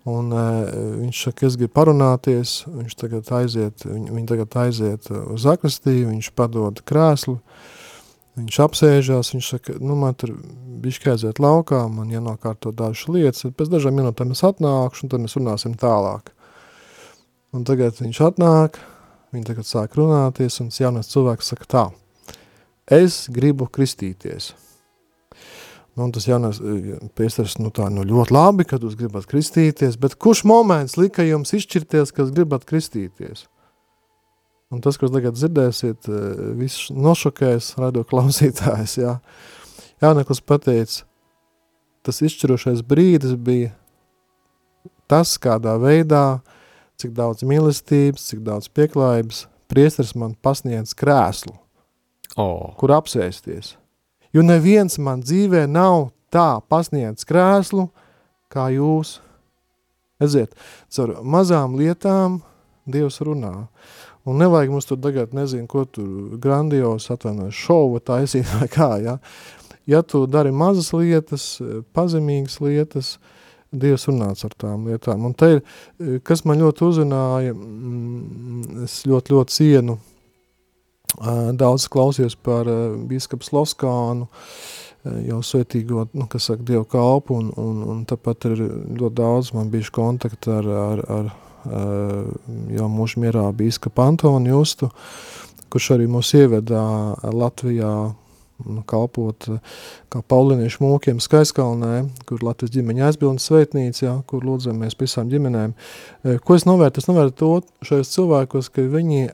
un uh, viņš saka, es gribu parunāties, viņš tagad aiziet, viņ, viņi tagad aiziet uz akastīju, viņš padod krēslu, uh, Viņš apsēžās, viņš saka, nu man tur bišķi aiziet laukā, man jānokārto dažas lietas, pēc dažām minūtēm es atnākšu, un tad mēs runāsim tālāk. Un tagad viņš atnāk, viņi tagad sāk runāties, un tas jaunais cilvēks saka tā, es gribu kristīties. Nu, tas jaunais priesteris, nu tā, nu ļoti labi, ka jūs gribat kristīties, bet kurš moments lika jums izšķirties, kas gribat kristīties? Un tas, ko tagad dzirdēsiet, eh, viss nošokēs radio klausītājs, jā. Jāneklis pateica, tas izšķirošais brīdis bija tas, kādā veidā, cik daudz mīlestības, cik daudz pieklājības priesteris man pasniedz krēslu, oh. kur apsēsties. Jo neviens man dzīvē nav tā pasniedz krēslu, kā jūs. Eziet, caur mazām lietām Dievs runā. Un nevajag mums tur tagad, nezinu, ko tur grandios atvainojas šovu taisīt vai kā, ja. Ja tu dari mazas lietas, pazemīgas lietas, Dievs runāts ar tām lietām. Un te ir, kas man ļoti uzrunāja, mm, es ļoti, ļoti cienu, daudz klausījos par bīskapu Sloskānu, jau svetīgo, nu, kas saka, Dievu kalpu, un, un, un tāpat ir ļoti daudz man bijuši kontakti ar, ar, ar jau mūžu mierā bīskapa Antonu Justu, kurš arī mūs ievedā Latvijā nu, kalpot eh, kā pauliniešu mūkiem Skaiskalnē, kur Latvijas ģimeņa aizbildnes sveitnīca, ja, kur lūdzamies visām ģimenēm. Eh, ko es novērtu? Es novērtu to šajos cilvēkos, ka viņi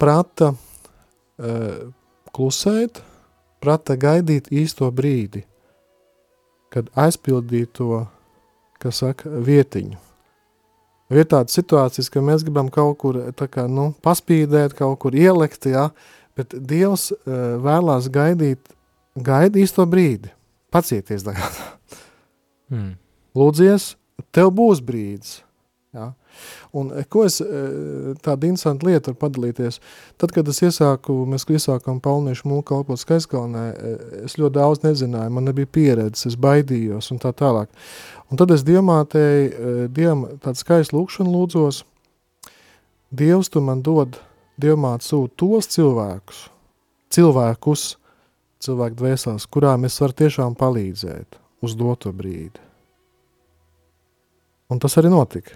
prata klusēt, prata gaidīt īsto brīdi, kad aizpildīt to, kas saka, vietiņu. Ir tādas situācijas, ka mēs gribam kaut kur kā, nu, paspīdēt, kaut kur ielikt, ja, bet Dievs uh, vēlās gaidīt, gaida īsto brīdi. Pacieties tagad. Mm. Lūdzies, tev būs brīdis. Ja. Un eh, ko es, eh, tāda interesanta lieta var padalīties, tad, kad es iesāku, mēs iesākam Pauliniešu mūku kalpot Skaiskalnē, eh, es ļoti daudz nezināju, man nebija pieredzes, es baidījos un tā tālāk. Un tad es dievmātēju, dievam tādu skaistu lūkšanu lūdzos, Dievs tu man dod, dievmāt sūt tos cilvēkus, cilvēkus, cilvēku dvēsās, kurām es varu tiešām palīdzēt uz doto brīdi. Un tas arī notika.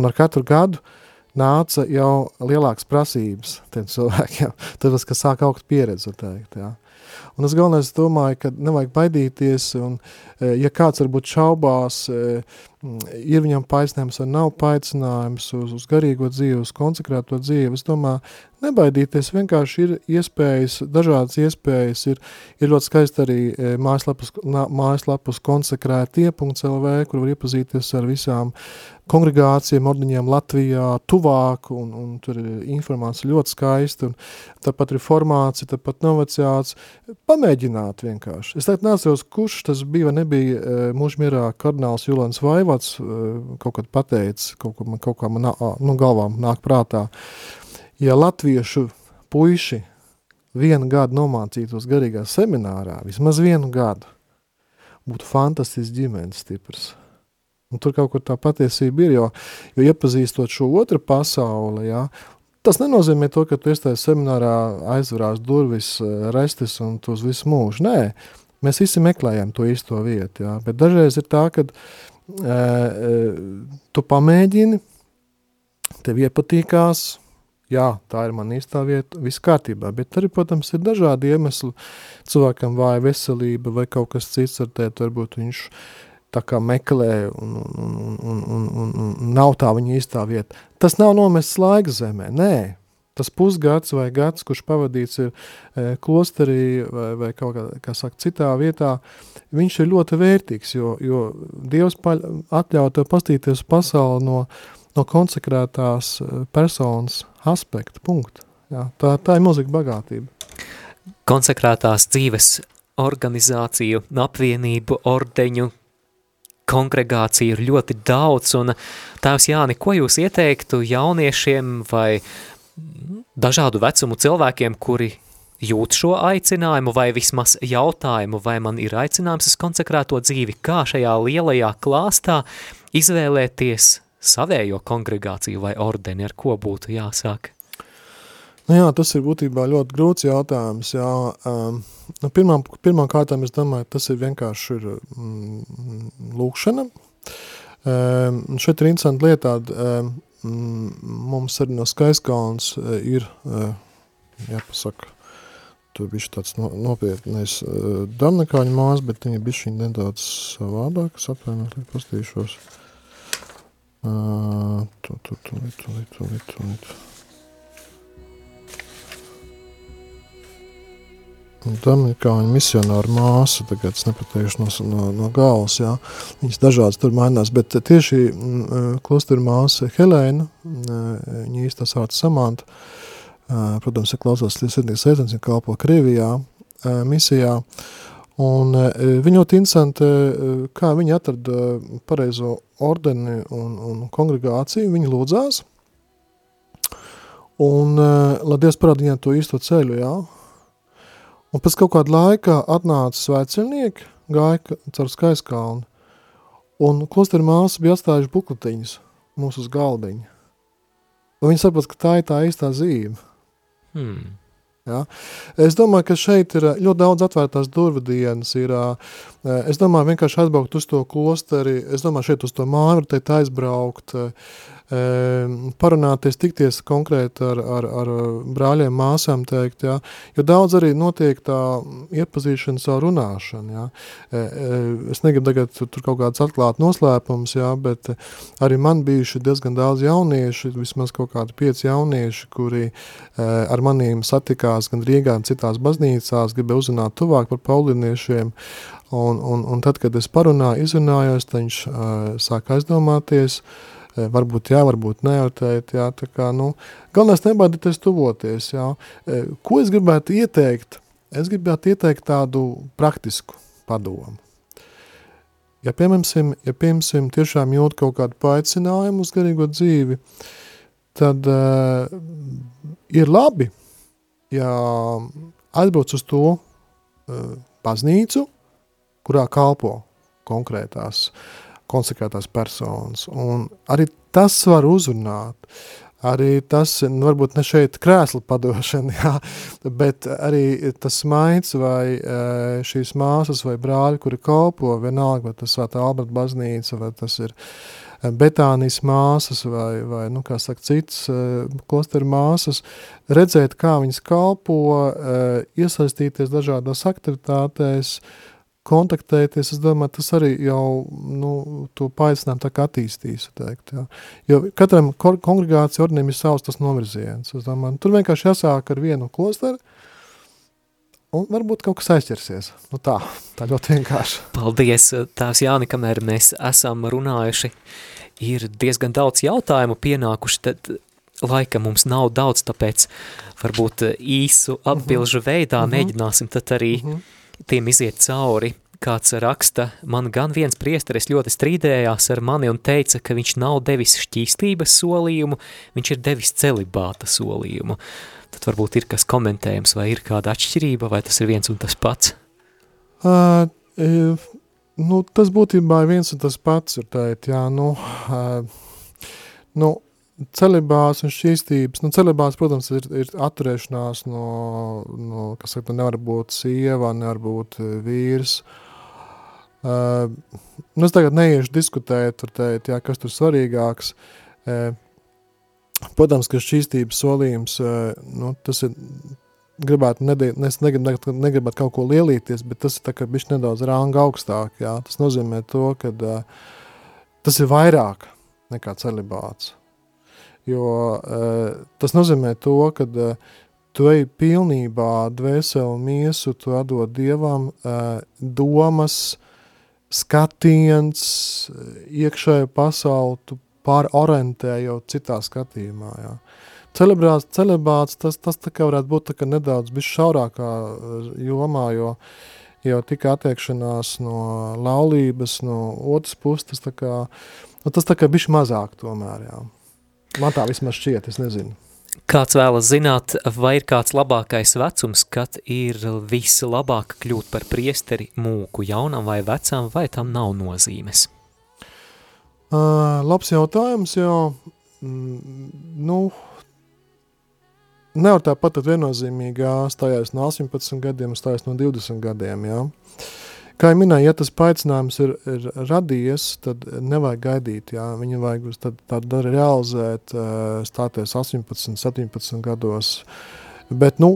Un ar katru gadu nāca jau lielākas prasības tiem cilvēkiem. Tāpēc, ka sāk augt pieredze, teikt, jā. Un es galvenais domāju, ka nevajag baidīties, un e, ja kāds varbūt šaubās, e, ir viņam paisnējums vai nav paaicinājums uz, uz garīgo dzīvi, uz konsekrēto dzīvi, es domāju, nebaidīties, vienkārši ir iespējas, dažādas iespējas, ir, ir ļoti skaisti arī e, mājaslapas, mājaslapas konsekrētie.lv, kur var iepazīties ar visām kongregācijām, ordiņiem Latvijā tuvāk, un, un tur ir informācija ļoti skaista, un tāpat ir formācija, tāpat novacījāts, pamēģināt vienkārši. Es tagad neatceros, kurš tas bija vai nebija e, mūžmierā kardināls Julans Vaivots, e, kaut kad pateicis, kaut, ko man, kaut kā man nu, galvām nāk prātā, ja latviešu puiši vienu gadu nomācītos garīgā seminārā, vismaz vienu gadu, būtu fantastisks ģimenes stiprs. Un tur kaut kur tā patiesība ir, jo, jo iepazīstot šo otru pasauli, jā, tas nenozīmē to, ka tu iestājies seminārā aizvarās durvis, restis un tu uz visu mūžu. Nē, mēs visi meklējam to īsto vietu, jā, bet dažreiz ir tā, ka e, e, tu pamēģini, tev iepatīkās, jā, tā ir man īstā vieta, viss kārtībā, bet arī, protams, ir dažādi iemesli, cilvēkam vāja veselība vai kaut kas cits ar tēt, varbūt viņš tā kā meklē un, un, un, un, un, un, un nav tā viņa īstā vieta. Tas nav nomests laika zemē, nē, tas pusgads vai gads, kurš pavadīts ir e, klosterī vai, vai kaut kā, kā saka, citā vietā, viņš ir ļoti vērtīgs, jo, jo Dievs paļ, atļauj tev pastīties pasauli no, no konsekrētās e, personas aspekta, punkta. Jā, tā, tā ir milzīga bagātība. Konsekrētās dzīves organizāciju, apvienību, ordeņu, kongregāciju ir ļoti daudz, un tēvs Jāni, ko jūs ieteiktu jauniešiem vai dažādu vecumu cilvēkiem, kuri jūt šo aicinājumu vai vismaz jautājumu, vai man ir aicinājums uz konsekrēto dzīvi, kā šajā lielajā klāstā izvēlēties savējo kongregāciju vai ordeni, ar ko būtu jāsāk? Nu jā, tas ir būtībā ļoti grūts jautājums. Jā. Um, nu, pirmām, pirmām kārtām es domāju, tas ir vienkārši ir, mm, lūkšana. Um, šeit ir interesanti lietā, um, mums arī no Skaiskalns ir, uh, jāpasaka, tur bija tāds no, nopietnais uh, damnekāņu mās, bet viņa bija šī nedaudz savādāk, es atvainot, pastīšos. Uh, tu, tu, tu, tu, tu, tu, tu, tu, Dominikāņu misionāru māsa, tagad es nepateikšu no, no, no galvas, jā, viņas dažādas tur mainās, bet tieši mm, eh, klosteru māsa Helēna, eh, viņa īstā sauc Samanta, eh, protams, ja klausās Svētnīgs Sētens, viņa kalpo Krievijā misijā, un viņa ļoti interesanti, kā viņa atrada pareizo ordeni un, un kongregāciju, viņa lūdzās, un lai Dievs parāda viņai to īsto ceļu, jā, Un pēc kaut kāda laika atnāca svētceļnieki, gāja caur skaiskalnu, un klosteru māsa bija atstājuši bukletiņus mums uz galdiņa. Un viņi saprot, ka tā ir tā īstā zīme. Hmm. Ja? Es domāju, ka šeit ir ļoti daudz atvērtās durvu dienas. Ir, es domāju, vienkārši atbraukt uz to klosteri, es domāju, šeit uz to māju var teikt aizbraukt, Ehm, parunāties, tikties konkrēti ar, ar, ar brāļiem, māsām, teikt, ja, jo daudz arī notiek tā iepazīšana savu runāšanu, ja. E, e, es negribu tagad tur kaut kāds atklāt noslēpums, ja, bet arī man bijuši diezgan daudz jaunieši, vismaz kaut kādi pieci jaunieši, kuri e, ar manīm satikās gan Rīgā, gan citās baznīcās, gribēja uzzināt tuvāk par pauliniešiem, un, un, un tad, kad es parunāju, izrunājos, viņš sāk aizdomāties, uh, varbūt jā, varbūt neautēt, jā, tā kā, nu, galvenais nebaidieties tuvoties, jā. Eh, ko es gribētu ieteikt? Es gribētu ieteikt tādu praktisku padomu. ja piemēram, ja piemēram tiešām jūt kaut kādu paaicinājumu uz garīgo dzīvi, tad uh, ir labi, ja atbrauc uz to uh, baznīcu, kurā kalpo konkrētās konsekrētās personas. Un arī tas var uzrunāt. Arī tas, nu, varbūt ne šeit krēsla padošana, jā, bet arī tas maids vai e, šīs māsas vai brāļi, kuri kalpo, vienalga, vai tas Svētā Alberta baznīca, vai tas ir e, Betānijas māsas vai, vai nu, kā saka, cits e, klosteru māsas, redzēt, kā viņas kalpo, iesaistīties dažādās aktivitātēs, kontaktēties, es domāju, tas arī jau nu, to paaicinājumu tā kā attīstīs. Teikt, jā. Jo katram kongregācija ordiniem ir savs tas novirziens. Es domāju, tur vienkārši jāsāk ar vienu klosteru, un varbūt kaut kas aizķersies. Nu tā, tā ļoti vienkārši. Paldies, tās Jāni, kamēr mēs esam runājuši, ir diezgan daudz jautājumu pienākuši, tad laika mums nav daudz, tāpēc varbūt īsu atbilžu uh -huh. veidā uh -huh. mēģināsim tad arī uh -huh tiem iziet cauri. Kāds raksta, man gan viens priesteris ļoti strīdējās ar mani un teica, ka viņš nav devis šķīstības solījumu, viņš ir devis celibāta solījumu. Tad varbūt ir kas komentējums, vai ir kāda atšķirība, vai tas ir viens un tas pats? Uh, nu, tas būtībā ir viens un tas pats, ir teikt, jā, nu, uh, nu, celibās un šķīstības, nu celibās, protams, ir, ir atturēšanās no, no kas saka, nevar būt sieva, nevar būt e, vīrs. Uh, nu es tagad neiešu diskutēt, teikt, jā, kas tur svarīgāks. Uh, protams, ka šķīstības solījums, uh, nu, tas ir, gribētu, nedē, es negribu, negribētu kaut ko lielīties, bet tas ir tā kā bišķi nedaudz ranga augstāk, jā. Tas nozīmē to, ka uh, tas ir vairāk nekā celibāts jo uh, tas nozīmē to, ka uh, tu ej pilnībā dvēseli miesu, tu atdod Dievam uh, domas, skatiens, iekšējo pasauli, tu pārorientē jau citā skatījumā, jā. Celebrāts, celebrāts, tas, tas tā kā varētu būt tā kā nedaudz šaurākā jomā, jo jau tika attiekšanās no laulības, no otras puses, tas tā kā, nu, tas tā kā bišķi mazāk tomēr, jā. Man tā vismaz šķiet, es nezinu. Kāds vēlas zināt, vai ir kāds labākais vecums, kad ir vislabāk kļūt par priesteri mūku jaunam vai vecam, vai tam nav nozīmes? Uh, labs jautājums, jo, mm, nu, nevar tāpat viennozīmīgi, jā, stājās no 18 gadiem, stājās no 20 gadiem, jā. Uh, Kā jau minēju, ja tas paaicinājums ir, ir radies, tad nevajag gaidīt. Jā. Viņu vajag tad, tad realizēt, stāties 18, 17 gados. Bet, nu,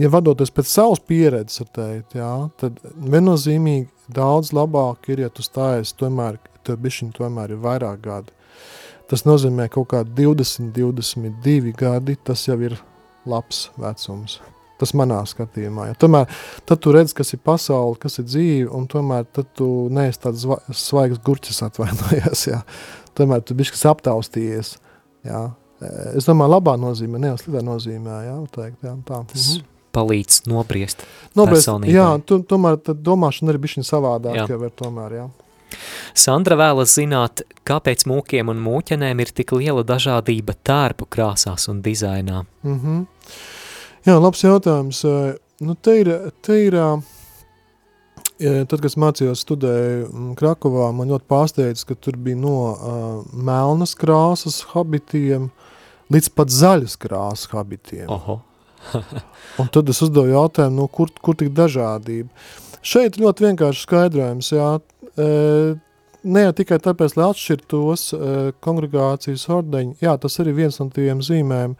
ja vadoties pēc savas pieredzes, teikt, jā, tad viennozīmīgi daudz labāk ir, ja tu stājies, tomēr, tev bišķiņ tomēr ir vairāk gadi. Tas nozīmē kaut kā 20, 22 gadi, tas jau ir labs vecums. Tas manā skatījumā. Ja. Tomēr tad tu redz, kas ir pasaule, kas ir dzīve, un tomēr tu neesi tāds svaigs gurķis atvainojies. Ja. Tomēr tu bišķi aptaustījies. Ja. Es domāju, labā nozīmē, ne jau sliktā nozīmē. Ja, teikt, ja, tā. Mhm. Palīdz nobriest, nobriest. Jā, tu, tomēr domāšana arī bišķiņ savādāk, jā. ir tomēr, jā. Sandra vēlas zināt, kāpēc mūkiem un mūķenēm ir tik liela dažādība tērpu krāsās un dizainā. Mhm. Mm Jā, labs jautājums. Nu, te ir, te ir tad, kad mācījos studēju Krakovā, man ļoti pārsteidz, ka tur bija no uh, melnas krāsas habitiem līdz pat zaļas krāsas habitiem. Oho. un tad es uzdevu jautājumu, no kur, kur tik dažādība. Šeit ļoti vienkārši skaidrojums, jā, ne jau tikai tāpēc, lai atšķirtos kongregācijas ordeņi, jā, tas arī viens no tiem zīmēm,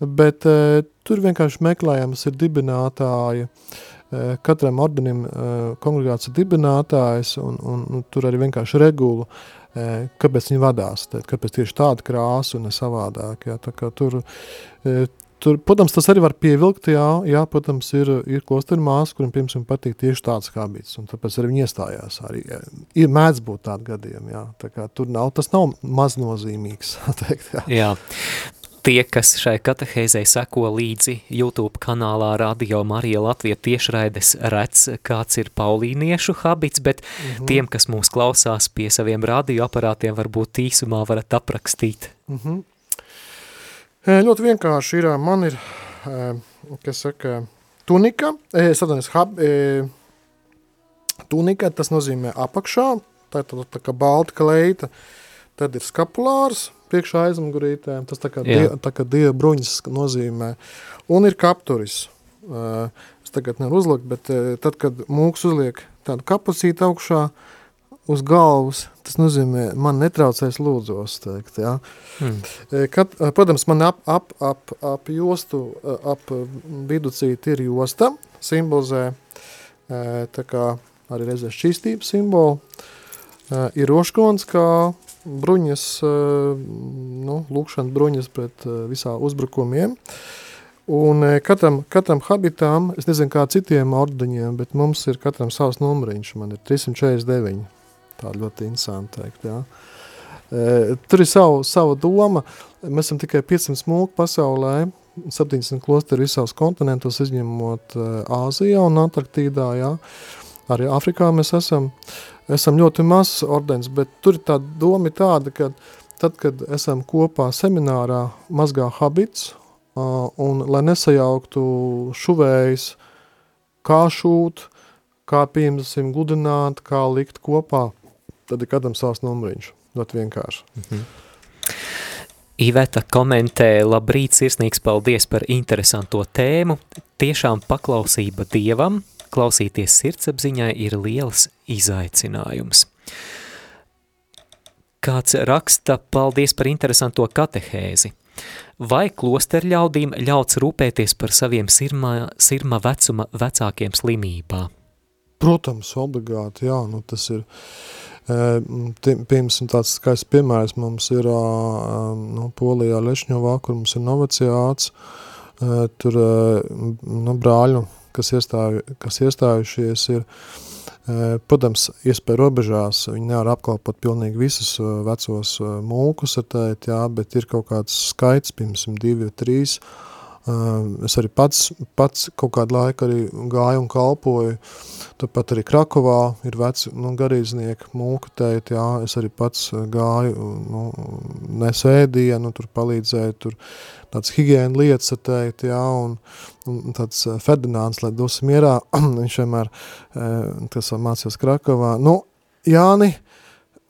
bet e, tur vienkārši meklējams ir dibinātāja, e, katram ordenim e, kongregācija dibinātājs, un, un, un tur arī vienkārši regulu, e, kāpēc viņi vadās, tad, kāpēc tieši tāda krāsa un savādāk, jā, tā kā tur, e, Tur, protams, tas arī var pievilkt, jā, jā protams, ir, ir klosteri māsa, kuriem, piemēram, patīk tieši tāds habits, un tāpēc arī viņi iestājās. Arī, ir mēdz būt tādi gadījumi, jā, tā kā tur nav, tas nav maznozīmīgs, teikt, jā. jā. Tie, kas šai katehēzei seko līdzi YouTube kanālā Radio Marija Latvija tiešraides redz, kāds ir paulīniešu habits, bet mm -hmm. tiem, kas mūs klausās pie saviem radioaparātiem, varbūt īsumā varat aprakstīt. Mm -hmm. Ļoti vienkārši ir, man ir, kas saka, tunika, sadanis, hab, tunika, tas nozīmē apakšā, tā ir tā, tā kā balta kleita, tad ir skapulārs, priekšā aizmugurītēm, tas tā kā, die, tā kā dieva bruņas nozīmē, un ir kapturis. Uh, es tagad nevaru uzlikt, bet uh, tad, kad mūks uzliek tādu kapucīti augšā uz galvas, tas nozīmē, man netraucēs lūdzos, teikt, jā. Hmm. Kad, protams, man ap, ap, ap, ap jostu, ap viducīt ir josta, simbolizē tā kā arī reizē šķīstības simbolu, ir roškons kā bruņas, eh, nu, lūkšana bruņas pret eh, visā uzbrukumiem. Un eh, katram, katram habitam, es nezinu kā citiem ordeņiem, bet mums ir katram savs numuriņš, man ir 349, tā ļoti interesanti teikt, jā. Tur ir savu, savu doma, mēs esam tikai 500 smulki pasaulē, 70 klosteri visos kontinentos, izņemot Āzijā un Antarktīdā, jā. Arī Afrikā mēs esam. Uh, esam ļoti mazs ordens, bet tur ir tā doma tāda, ka tad, kad esam kopā seminārā, mazgā habits, un lai nesajauktu šuvējs, kā šūt, kā piemēram gudināt, kā likt kopā, tad ir kādam savs numuriņš, ļoti vienkārši. Mhm. Iveta komentē, labrīt, sirsnīgs paldies par interesanto tēmu, tiešām paklausība Dievam, klausīties sirdsapziņai ir liels izaicinājums. Kāds raksta, paldies par interesanto katehēzi. Vai klosteru ļaudīm ļauts rūpēties par saviem sirma, sirma vecuma vecākiem slimībā? Protams, obligāti, jā, nu tas ir, piemēram, tāds skaists piemērs mums ir nu, Polijā Lešņovā, kur mums ir novaciāts, tur nu, brāļu kas, iestāju, kas iestājušies, ir, e, protams, iespēja robežās, viņi nevar apkalpot pilnīgi visus e, vecos e, mūkus ar tēt, jā, bet ir kaut kāds skaits, piemēram, divi, trīs, Es arī pats, pats kaut kādu laiku arī gāju un kalpoju, tāpat arī Krakovā ir veci nu, garīdznieki, mūka tēt, jā, es arī pats gāju, nu, nesēdīju, nu, tur palīdzēju, tur tāds higiēna lietas ar teikt, jā, un, un tāds Ferdinands, lai dosim mierā, viņš vienmēr, kas mācījos Krakovā, nu, Jāni,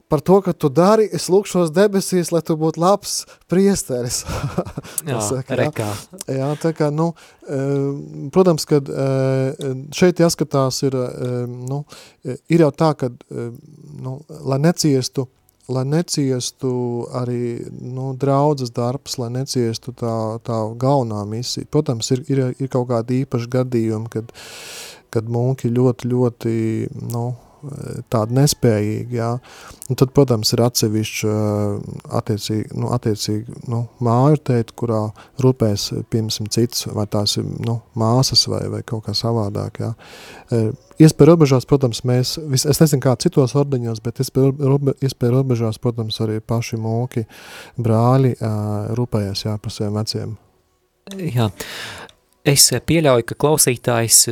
par to, ka tu dari, es lūkšos debesīs, lai tu būtu labs priesteris. jā, saka. Jā, jā, tā kā, nu, protams, kad šeit jāskatās ir, nu, ir jau tā, ka, nu, lai neciestu, lai neciestu arī, nu, draudzes darbs, lai neciestu tā, tā galvenā misija. Protams, ir, ir, ir kaut kādi īpaši gadījumi, kad, kad mūki ļoti, ļoti, nu, tādi nespējīgi, jā. Un tad, protams, ir atsevišķi attiecīgi, nu, attiecīgi, nu, māju teikt, kurā rūpēs, piemēram, cits, vai tās ir, nu, māsas vai, vai kaut kā savādāk, jā. Iespēja robežās, protams, mēs, es nezinu kā citos ordeņos, bet iespēja robežās, protams, arī paši mūki, brāļi rūpējas, jā, par saviem veciem. Jā, es pieļauju, ka klausītājs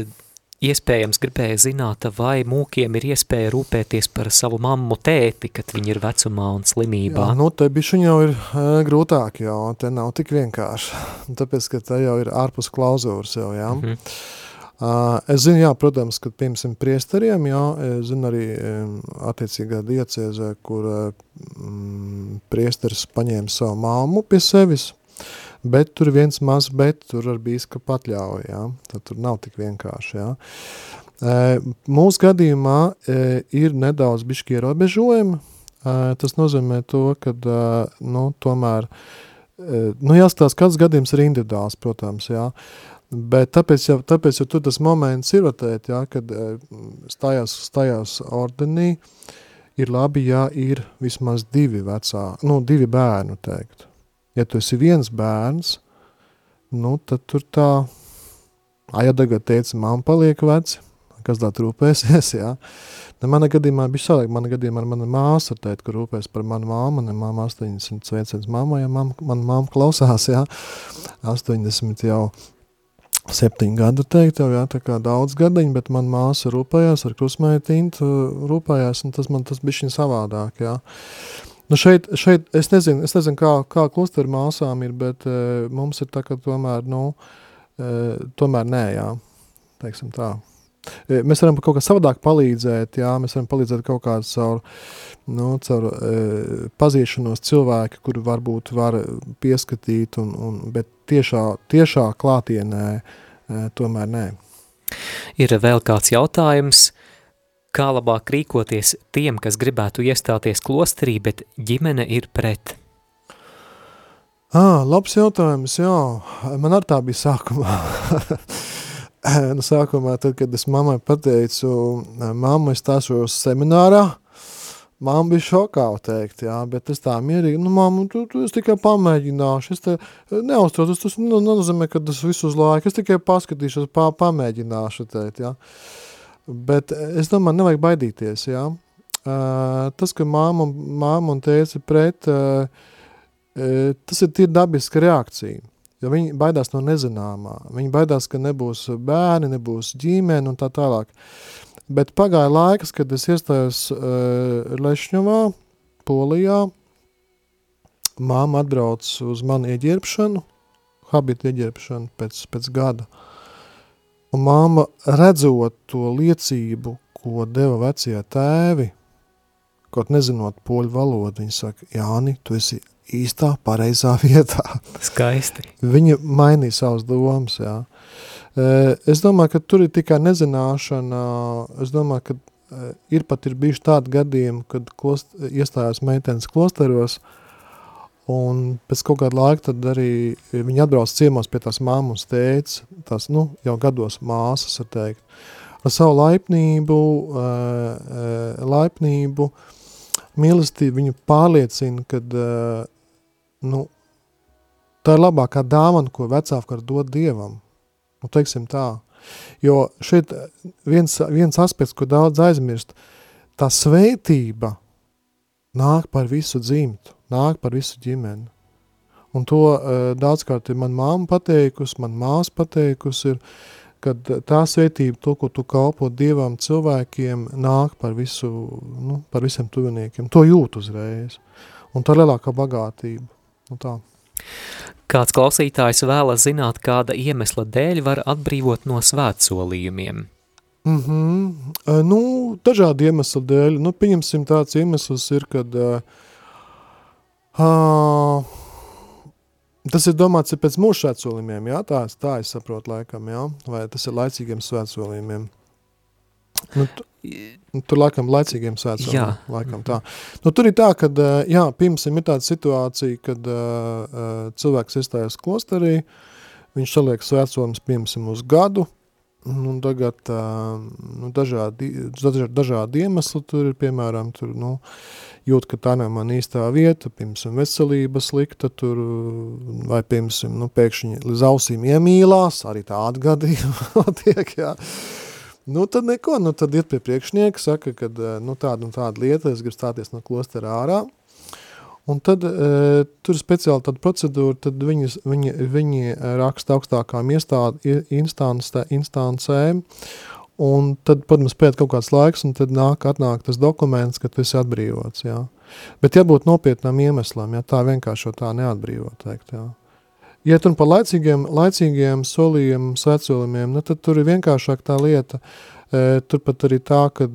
iespējams gribēja zināt, vai mūkiem ir iespēja rūpēties par savu mammu tēti, kad viņi ir vecumā un slimībā. Jā, nu, te bišķiņ jau ir e, grūtāk, jau, te nav tik vienkārši, tāpēc, ka te jau ir ārpus klauzūras jau, jā. Mm -hmm. Uh, es zinu, jā, protams, ka, piemēram, priesteriem, jā, es zinu arī um, attiecīgā diecēzē, kur um, priesteris paņēma savu māmu pie sevis, bet tur viens maz, bet tur ar bīskapa atļauju, jā, tad tur nav tik vienkārši, jā. Mūsu gadījumā ir nedaudz bišķi ierobežojumi, tas nozīmē to, ka, nu, tomēr, nu, jāskatās, kāds gadījums ir individuāls, protams, jā, bet tāpēc jau, tāpēc jau tur tas moments ir, vatēt, jā, kad stājās, stājās ordenī, ir labi, ja ir vismaz divi vecā, nu, divi bērnu teikt, ja tu esi viens bērns, nu, tad tur tā, a, ja tagad teica, mamma paliek veci, kas tā rūpēsies, jā. Ne, mana gadījumā bija savādāk, mana gadījumā ar mana māsa teikt, ka rūpēs par manu māmu, ne māma 80 sveiciens mammai, ja mam, mana māma klausās, jā, 80 jau septiņu gadu teikt, jau jā, tā kā daudz gadiņu, bet man māsa rūpējās ar krusmēju tintu, rūpējās, un tas man tas bišķiņ savādāk, jā. Nu šeit, šeit es nezinu, es nezinu kā, kā klusteru māsām ir, bet e, mums ir tā, ka tomēr, nu, e, tomēr nē, jā, teiksim tā. E, mēs varam kaut kā savādāk palīdzēt, jā, mēs varam palīdzēt kaut kādu caur, nu, caur e, pazīšanos cilvēki, kuri varbūt var pieskatīt, un, un, bet tiešā, tiešā klātienē e, tomēr nē. Ir vēl kāds jautājums, kā labāk rīkoties tiem, kas gribētu iestāties klosterī, bet ģimene ir pret? Ah, labs jautājums, jā. Man ar tā bija sākumā. nu, sākumā, tad, kad es mammai pateicu, mamma, es tāšos seminārā, Māma bija šokā, teikt, jā, bet es tā mierīgi, nu, māma, tu, tu, es tikai pamēģināšu, es te neuztraucos, tas nu, nenozīmē, ka tas visu uz laiku, es tikai paskatīšos, pā, pamēģināšu, teikt, jā. Bet es domāju, nevajag baidīties, jā. Uh, tas, ka māma, māma un tēci pret, uh, uh, tas ir tīri dabiska reakcija, jo viņi baidās no nezināmā, viņi baidās, ka nebūs bērni, nebūs ģimene un tā tālāk. Uh, Bet pagāja laiks, kad es iestājos uh, Lešņovā, Polijā. Māma atbrauc uz mani ieģērbšanu, habita ieģērbšanu pēc, pēc gada. Un māma redzot to liecību, ko deva vecie tēvi, kaut nezinot poļu valodu, viņa saka, Jāni, tu esi īstā pareizā vietā. Skaisti. Viņa mainīja savas domas, jā. Es domāju, ka tur ir tikai nezināšana, es domāju, ka ir pat ir bijuši tādi gadījumi, kad klost, iestājās meitenes klosteros, un pēc kaut kāda laika tad arī viņi atbrauc ciemos pie tās māmas tēts, tās, nu, jau gados māsas, var teikt, ar savu laipnību, laipnību, mīlestību viņu pārliecina, kad, nu, tā ir labākā dāvana, ko vecāki var dot Dievam. Nu, teiksim tā. Jo šeit viens, viens aspekts, ko daudz aizmirst, tā sveitība nāk par visu dzimtu, nāk par visu ģimeni. Un to uh, daudzkārt ir man māma pateikusi, man māsa pateikusi, ir, kad tā sveitība, to, ko tu kalpo Dievam cilvēkiem, nāk par, visu, nu, par visiem tuviniekiem. To jūt uzreiz. Un tā ir lielākā bagātība. Nu tā. Kāds klausītājs vēlas zināt, kāda iemesla dēļ var atbrīvot no svētsolījumiem? Mm -hmm. nu, dažādi iemesli dēļ. Nu, pieņemsim tāds iemesls ir, kad uh, tas ir domāts ir pēc mūsu svētsolījumiem, jā? Tā, tā es saprotu laikam, jā? Vai tas ir laicīgiem svētsolījumiem? Nu, Nu, tur laikam laicīgiem. Jā. Laikam tā. Nu, tur ir tā, ka, jā, piemēram, ir tāda situācija, kad uh, cilvēks iestājas klosterī, viņš saliek svētceļus, piemēram, uz gadu, nu, tagad nu, dažādi, dažādi, iemesli tur ir, piemēram, tur, nu, jūt, ka tā nav man īstā vieta, piemēram, veselība slikta tur, vai, piemēram, nu, pēkšņi līdz ausīm iemīlās, arī tā atgadījuma tiek, jā. Nu, tad neko, nu, tad iet pie priekšnieka, saka, ka nu, tāda un tāda lieta, es gribu stāties no klostera ārā. Un tad e, tur ir speciāli tāda procedūra, tad viņi, viņi, viņi raksta augstākām instancēm, un tad, protams, pēc kaut kāds laiks, un tad nāk, atnāk tas dokuments, ka tu esi atbrīvots, jā. Bet jābūt nopietnām iemeslam, ja tā vienkārši tā neatbrīvot, teikt, jā. Ja tur par laicīgiem, laicīgiem solījumiem, svētsolījumiem, nu, tad tur ir vienkāršāk tā lieta. E, turpat arī tā, ka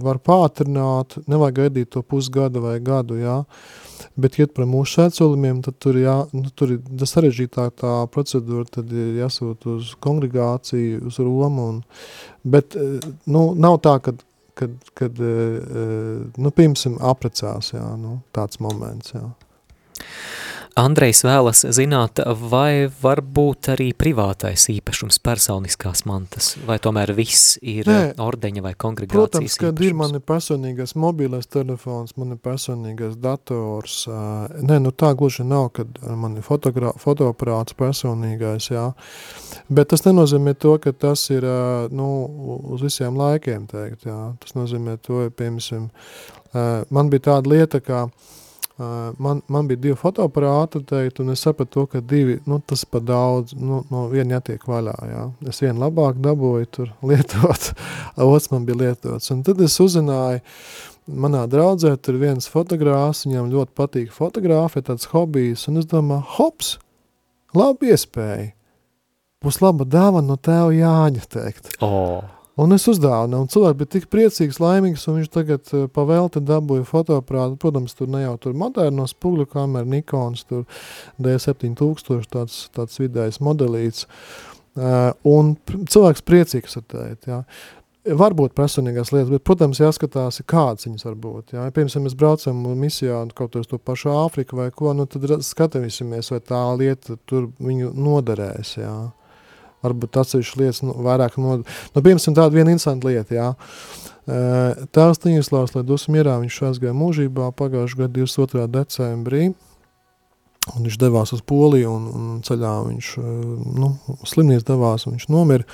var pātrināt, nevajag gaidīt to pusgadu vai gadu, jā. Bet, ja par mūsu svētsolījumiem, tad tur, jā, nu, tur ir sarežģītāk tā procedūra, tad ir jāsūt uz kongregāciju, uz Romu. Un, bet, nu, nav tā, kad, kad, kad nu, piemēram, aprecās, jā, nu, tāds moments, jā. Andrejs vēlas zināt, vai var būt arī privātais īpašums personiskās mantas, vai tomēr viss ir Nē. ordeņa vai kongregācijas Protams, kad ir īpašums? mani personīgais mobilais telefons, mani personīgais dators. Nē, nu tā gluži nav, kad man ir fotoaparāts personīgais, jā. Bet tas nenozīmē to, ka tas ir nu, uz visiem laikiem teikt, jā. Tas nozīmē to, piemēram, man bija tāda lieta, kā ā, man, man bija divi fotoaparāti, teikt, un es sapratu to, ka divi, nu, tas pa daudz, nu, no viena jātiek vaļā, jā. Es vienu labāk dabūju tur lietot, otrs man bija lietots. Un tad es uzzināju, manā draudzē tur ir viens fotogrāfs, viņam ļoti patīk fotogrāfija, tāds hobijs, un es domāju, hops, labi iespēja. Būs laba dāvana no tēva Jāņa, teikt. O, Un es uzdāvināju, un cilvēks bija tik priecīgs, laimīgs, un viņš tagad uh, pavēlti dabūja fotoaparātu. Protams, tur ne jau tur moderno spugļu kameru, Nikons, tur D7000, tāds, tāds vidējs modelīts. Uh, un cilvēks priecīgs ar tēt, jā. Varbūt personīgās lietas, bet, protams, jāskatās, kādas viņas var būt. Jā. Piemēram, mēs braucam misijā kaut uz to pašu Āfriku vai ko, nu tad skatīsimies, vai tā lieta tur viņu noderēs, jā. Varbūt atsevišķas lietas nu, vairāk nod... Nu, piemēram, tāda viena interesanta lieta, jā. Eh, Tēvs Staņislavs, lai dos mierā, viņš aizgāja mūžībā pagājušajā gadā 22. decembrī, un viņš devās uz Poliju, un, un ceļā viņš, eh, nu, slimnīca devās, un viņš nomira.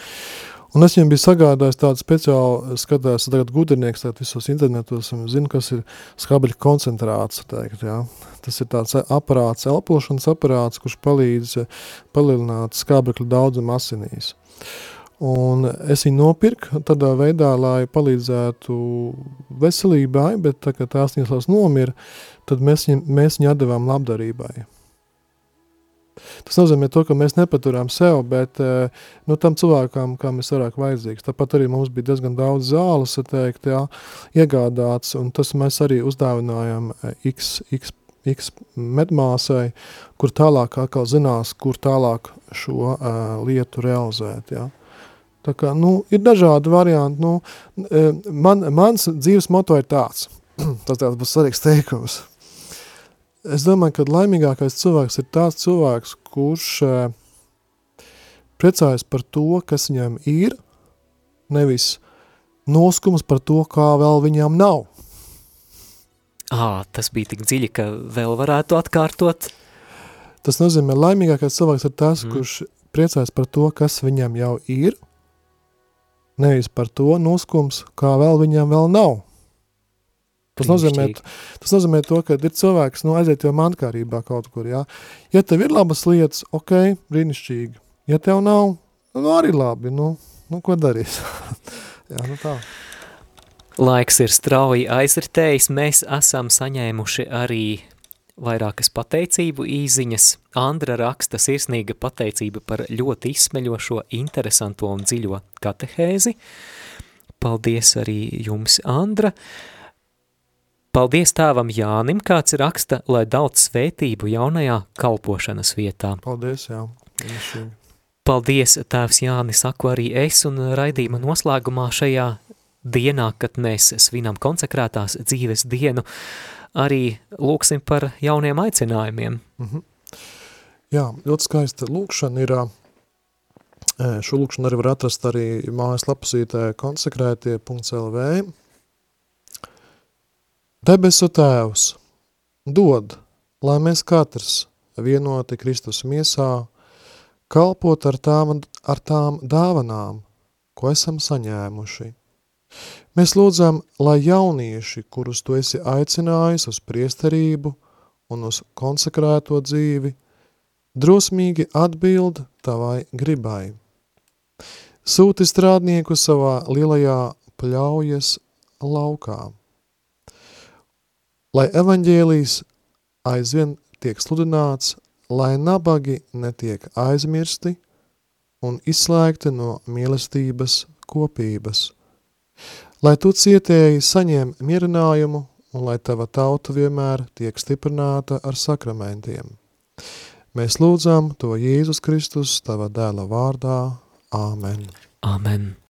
Un es viņam biju sagādājis tādu speciālu, skatās, tagad gudrinieks, tātad visos internetos, un zinu, kas ir skabļa koncentrāts, teikt, jā. Tas ir tāds aparāts, elpošanas aparāts, kurš palīdz eh, palielināt skābekļa daudzumu asinīs. Un es viņu nopirku tādā veidā, lai palīdzētu veselībai, bet tā kā tās nieslas nomira, tad mēs viņu, mēs viņu atdevām labdarībai. Tas nozīmē to, ka mēs nepaturām sev, bet eh, nu, tam cilvēkam, kam ir vairāk vajadzīgs. Tāpat arī mums bija diezgan daudz zāles, teikt, jā, iegādāts, un tas mēs arī uzdāvinājām eh, X, X, X medmāsai, kur tālāk atkal zinās, kur tālāk šo uh, lietu realizēt, jā. Tā kā, nu, ir dažādi varianti, nu, man, mans dzīves moto ir tāds, tas tāds būs svarīgs teikums. Es domāju, ka laimīgākais cilvēks ir tāds cilvēks, kurš uh, priecājas par to, kas viņam ir, nevis noskums par to, kā vēl viņam nav. ā, tas bija tik dziļi, ka vēl varētu atkārtot. Tas nozīmē, laimīgākais cilvēks ir tas, mm. kurš priecājas par to, kas viņam jau ir, nevis par to noskums, kā vēl viņam vēl nav. Tas nozīmē, tas nozīmē to, ka ir cilvēks, nu, aiziet jau mankārībā kaut kur, jā. Ja tev ir labas lietas, ok, brīnišķīgi. Ja tev nav, nu, arī labi, nu, nu ko darīs? jā, nu tā. Laiks ir strauji aizritējis, mēs esam saņēmuši arī vairākas pateicību īziņas. Andra raksta sirsnīga pateicība par ļoti izsmeļošo, interesanto un dziļo katehēzi. Paldies arī jums, Andra. Paldies tēvam Jānim, kāds raksta, lai daudz svētību jaunajā kalpošanas vietā. Paldies, jā. Paldies, tēvs Jānis, saku arī es un raidījuma noslēgumā šajā dienā, kad mēs svinam konsekrētās dzīves dienu, arī lūksim par jauniem aicinājumiem. Mhm. Jā, ļoti skaista lūkšana ir. Šo lūkšanu arī var atrast arī mājaslapasītē konsekrētie.lv. Debesu tēvs, dod, lai mēs katrs vienoti Kristus miesā, kalpot ar tām, ar tām dāvanām, ko esam saņēmuši. Mēs lūdzam, lai jaunieši, kurus tu esi aicinājis uz priesterību un uz konsekrēto dzīvi, drosmīgi atbild tavai gribai. Sūti strādnieku savā lielajā pļaujas laukā, lai evaņģēlijs aizvien tiek sludināts, lai nabagi netiek aizmirsti un izslēgti no mīlestības kopības. Lai tu cietēji saņem mierinājumu un lai tava tauta vienmēr tiek stiprināta ar sakramentiem. Mēs lūdzam to Jēzus Kristus tava dēla vārdā. Āmen. Amen.